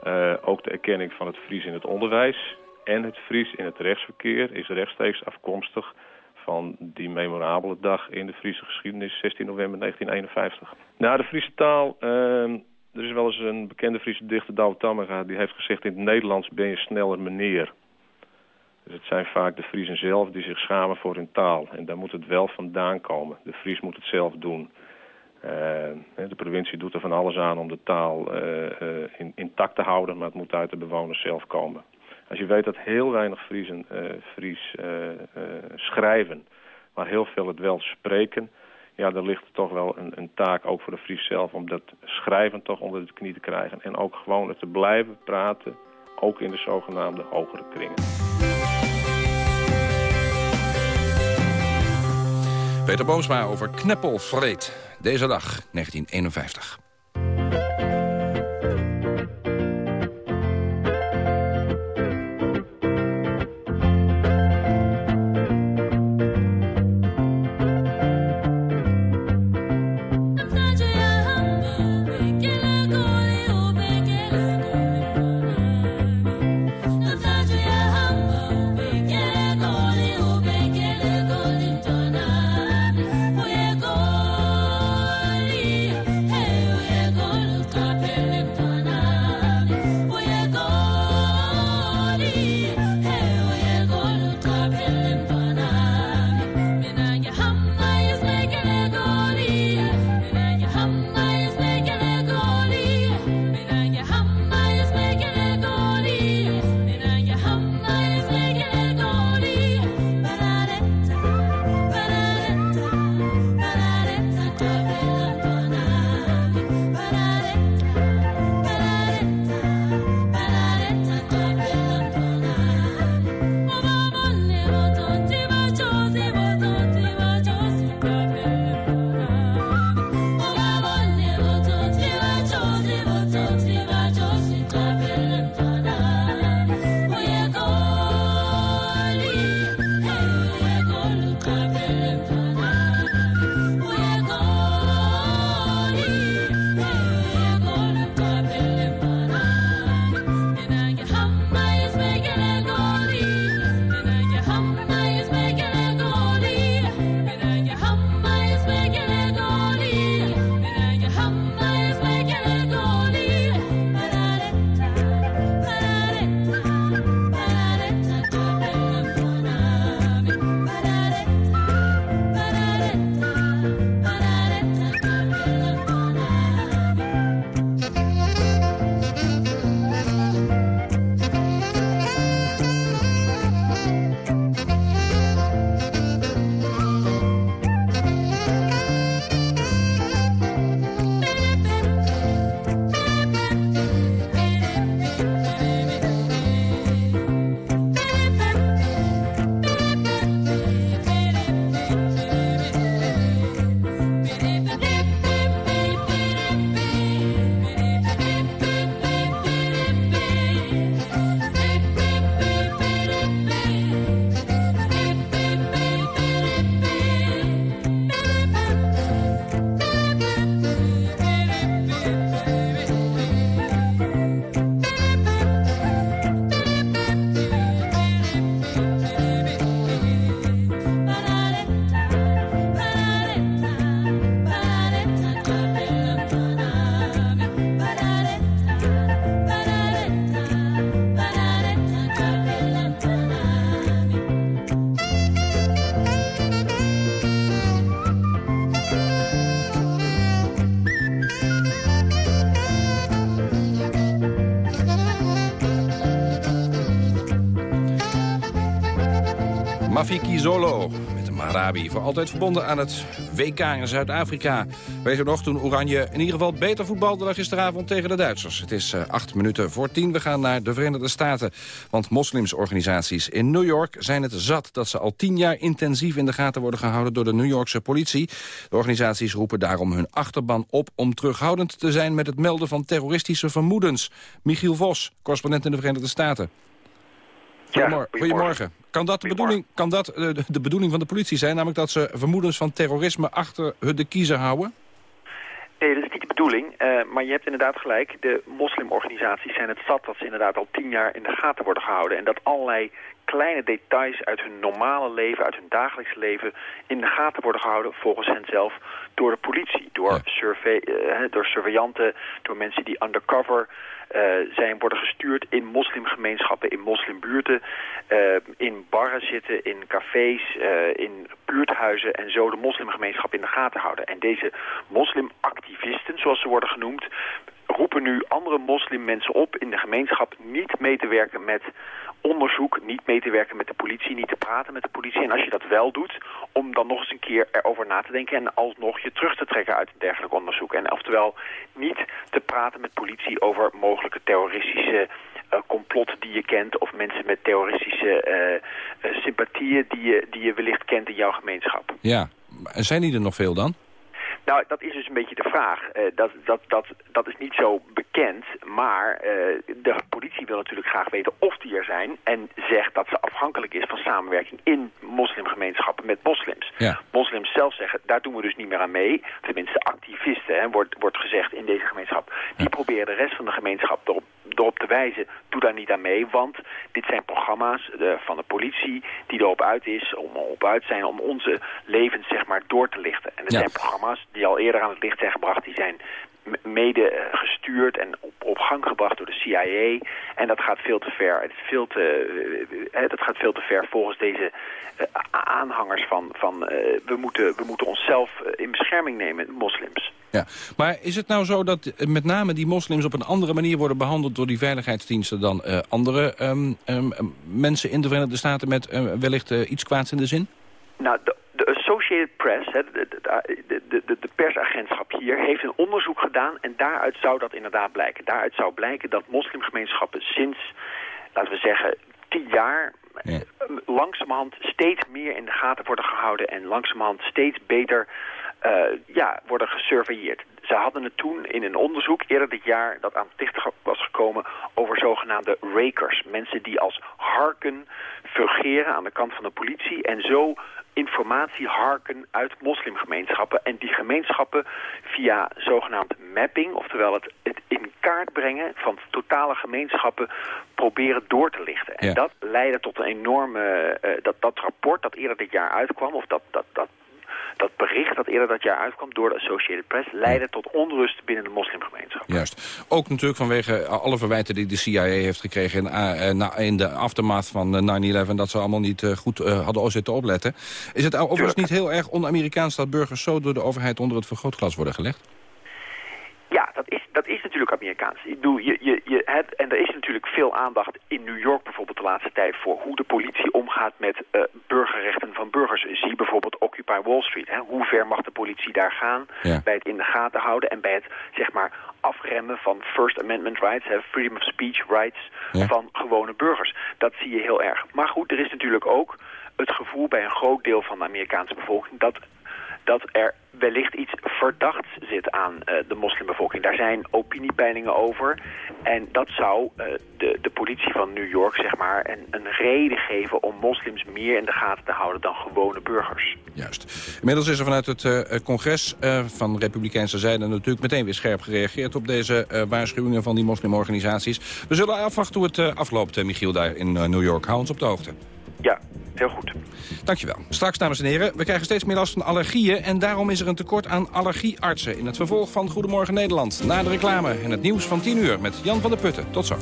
Uh, ook de erkenning van het Fries in het onderwijs en het Fries in het rechtsverkeer is rechtstreeks afkomstig van die memorabele dag in de Friese geschiedenis, 16 november 1951. Nou, de Friese taal, uh, er is wel eens een bekende Friese dichter, Douwe Tammerga, die heeft gezegd in het Nederlands ben je sneller meneer. Het zijn vaak de Friesen zelf die zich schamen voor hun taal. En daar moet het wel vandaan komen. De Fries moet het zelf doen. Uh, de provincie doet er van alles aan om de taal uh, in, intact te houden, maar het moet uit de bewoners zelf komen. Als je weet dat heel weinig Friesen Fries schrijven, maar heel veel het wel spreken, ja, dan ligt toch wel een, een, taak ook voor de Fries zelf om dat schrijven toch onder de knie te krijgen. En ook gewoon te blijven praten, ook in de zogenaamde hogere kringen. Peter Boosma over kneppelvreed. Deze dag, 1951. Rafiki Zolo met de Marabi. Voor altijd verbonden aan het WK in Zuid-Afrika. Weet je nog, toen Oranje in ieder geval beter voetbalde dan gisteravond tegen de Duitsers. Het is uh, acht minuten voor tien. We gaan naar de Verenigde Staten. Want moslimsorganisaties in New York zijn het zat... dat ze al tien jaar intensief in de gaten worden gehouden door de New Yorkse politie. De organisaties roepen daarom hun achterban op... om terughoudend te zijn met het melden van terroristische vermoedens. Michiel Vos, correspondent in de Verenigde Staten. Goedemorgen. Ja, goedemorgen. Kan dat, de bedoeling, kan dat eh, de, de, bedoeling van de politie zijn? Namelijk dat ze vermoedens van terrorisme achter de kiezer houden? Nee, dat is niet de bedoeling. Uh, maar je hebt inderdaad gelijk. De moslimorganisaties zijn het zat dat ze inderdaad al tien jaar in de gaten worden gehouden. En dat allerlei kleine details uit hun normale leven, uit hun dagelijks leven... in de gaten worden gehouden, volgens hen zelf, door de politie. Door, survey, uh, door surveillanten, door mensen die undercover zijn worden gestuurd in moslimgemeenschappen, in moslimbuurten, uh, in barren zitten, in cafés, uh, in buurthuizen en zo de moslimgemeenschap in de gaten houden. En deze moslimactivisten, zoals ze worden genoemd, roepen nu andere moslimmensen op in de gemeenschap niet mee te werken met onderzoek, niet mee te werken met de politie, niet te praten met de politie. En als je dat wel doet, om dan nog eens een keer erover na te denken en alsnog je terug te trekken uit een dergelijk onderzoek. En oftewel niet te praten met politie over mogelijke terroristische uh, complotten die je kent of mensen met terroristische uh, uh, sympathieën die je, die je wellicht kent in jouw gemeenschap. Ja, zijn die er nog veel dan? Nou, dat is dus een beetje de vraag. Uh, dat, dat, dat, dat is niet zo bekend, maar uh, de politie wil natuurlijk graag weten of die er zijn... en zegt dat ze afhankelijk is van samenwerking in moslimgemeenschappen met moslims. Ja. Moslims zelf zeggen, daar doen we dus niet meer aan mee. Tenminste, activisten, hè, wordt, wordt gezegd in deze gemeenschap. Die proberen de rest van de gemeenschap erop, erop te wijzen, doe daar niet aan mee... want dit zijn programma's uh, van de politie die erop uit is, om op uit zijn... om onze levens zeg maar door te lichten. En het Ja. zijn programma's die al eerder aan het licht zijn gebracht. Die zijn mede gestuurd en op, op gang gebracht door de CIA. En dat gaat veel te ver. Het is veel te, eh, eh, dat gaat veel te ver volgens deze eh, aanhangers van... van eh, we, moeten, we moeten onszelf in bescherming nemen, moslims. Ja. Maar is het nou zo dat met name die moslims op een andere manier worden behandeld door die veiligheidsdiensten dan andere ehm, ehm, mensen in de Verenigde Staten met wellicht iets kwaads in de zin? Nou, de, de Associated Press, hè, de, de, de, de, persagentschap hier, heeft een onderzoek gedaan en daaruit zou dat inderdaad blijken. Daaruit zou blijken dat moslimgemeenschappen sinds, laten we zeggen, tien jaar Ja. eh, langzamerhand steeds meer in de gaten worden gehouden en langzamerhand steeds beter eh, ja, worden gesurveilleerd. Ze hadden het toen in een onderzoek eerder dit jaar dat aan het licht was gekomen over zogenaamde rakers. Mensen die als harken fungeren aan de kant van de politie en zo informatie harken uit moslimgemeenschappen. En die gemeenschappen via zogenaamd mapping, oftewel het, het in kaart brengen van totale gemeenschappen proberen door te lichten. En Ja. dat leidde tot een enorme, eh, dat, dat rapport dat eerder dit jaar uitkwam, of dat, dat, dat dat bericht dat eerder dat jaar uitkwam door de Associated Press... leidde tot onrust binnen de moslimgemeenschap. Juist. Ook natuurlijk vanwege alle verwijten die de CIA heeft gekregen... in, eh, eh, na- in de aftermath van eh, 9-11... dat ze allemaal niet eh, goed eh, hadden zitten opletten. Is het overigens niet heel erg on-Amerikaans... dat burgers zo door de overheid onder het vergrootglas worden gelegd? Ja, dat is, dat is natuurlijk Amerikaans. Ik bedoel, je, je, je, en er is natuurlijk veel aandacht in New York bijvoorbeeld de laatste tijd... voor hoe de politie omgaat met eh, burgerrechten van burgers. Zie bijvoorbeeld Occupy Wall Street. Hè. Hoe ver mag de politie daar gaan Ja. bij het in de gaten houden... en bij het zeg maar afremmen van First Amendment rights... Hè, freedom of speech rights Ja. van gewone burgers. Dat zie je heel erg. Maar goed, er is natuurlijk ook het gevoel bij een groot deel van de Amerikaanse bevolking... dat dat er wellicht iets verdachts zit aan eh, de moslimbevolking. Daar zijn opiniepeilingen over. En dat zou eh, de, de politie van New York zeg maar, een, reden geven om moslims meer in de gaten te houden dan gewone burgers. Juist. Inmiddels is er vanuit het eh, congres van Republikeinse zijde... natuurlijk meteen weer scherp gereageerd op deze waarschuwingen van die moslimorganisaties. We zullen afwachten hoe het afloopt, Michiel, daar in New York. Hou ons op de hoogte. Ja, heel goed. Dankjewel. Straks, dames en heren, we krijgen steeds meer last van allergieën... en daarom is er een tekort aan allergieartsen... in het vervolg van Goedemorgen Nederland. Na de reclame en het nieuws van 10 uur met Jan van der Putten. Tot zo.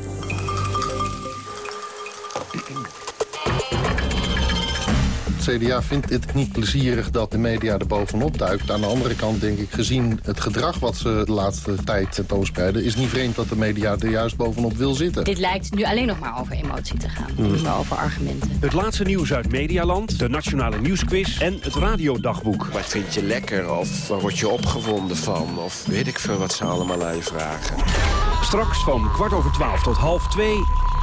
CDA vindt het niet plezierig dat de media er bovenop duikt. Aan de andere kant denk ik, gezien het gedrag wat ze de laatste tijd tentoonspreiden... is niet vreemd dat de media er juist bovenop wil zitten. Dit lijkt nu alleen nog maar over emotie te gaan. Hmm. Niet meer over argumenten. Het laatste nieuws uit Medialand, de Nationale Nieuwsquiz en het Radiodagboek. Wat vind je lekker of waar word je opgewonden van? Of weet ik veel wat ze allemaal aan je vragen. Straks van kwart over twaalf tot half twee,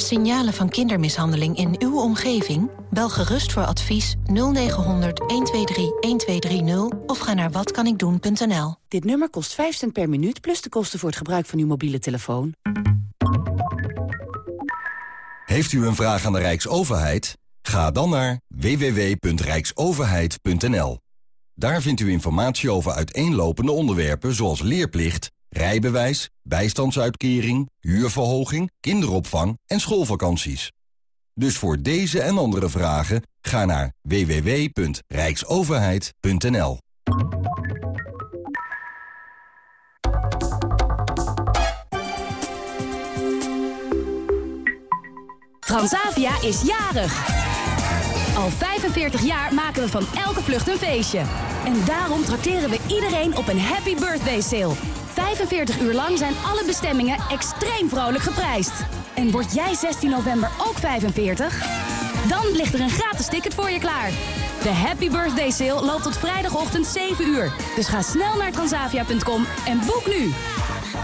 Signalen van kindermishandeling in uw omgeving? Bel gerust voor advies 0900 123 1230 of ga naar watkanikdoen.nl. Dit nummer kost 5 cent per minuut plus de kosten voor het gebruik van uw mobiele telefoon. Heeft u een vraag aan de Rijksoverheid? Ga dan naar www.rijksoverheid.nl. Daar vindt u informatie over uiteenlopende onderwerpen zoals leerplicht, rijbewijs, bijstandsuitkering, huurverhoging, kinderopvang en schoolvakanties. Dus voor deze en andere vragen ga naar www.rijksoverheid.nl. Transavia is jarig. Al 45 jaar maken we van elke vlucht een feestje. En daarom trakteren we iedereen op een happy birthday sale. 45 uur lang zijn alle bestemmingen extreem vrolijk geprijsd. En word jij 16 november ook 45? Dan ligt er een gratis ticket voor je klaar. De Happy Birthday Sale loopt tot vrijdagochtend 7 uur. Dus ga snel naar transavia.com en boek nu.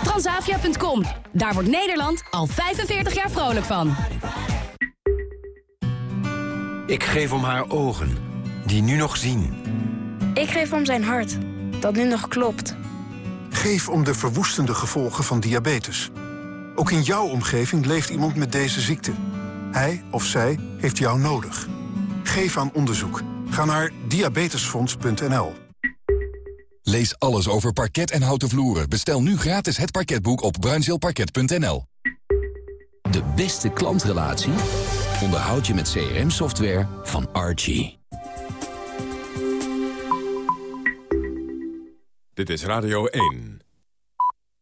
Transavia.com. Daar wordt Nederland al 45 jaar vrolijk van. Ik geef om haar ogen, die nu nog zien. Ik geef om zijn hart, dat nu nog klopt. Geef om de verwoestende gevolgen van diabetes. Ook in jouw omgeving leeft iemand met deze ziekte. Hij of zij heeft jou nodig. Geef aan onderzoek. Ga naar diabetesfonds.nl. Lees alles over parket en houten vloeren. Bestel nu gratis het parketboek op bruinzeelparket.nl. De beste klantrelatie onderhoud je met CRM-software van Archie. Dit is Radio 1.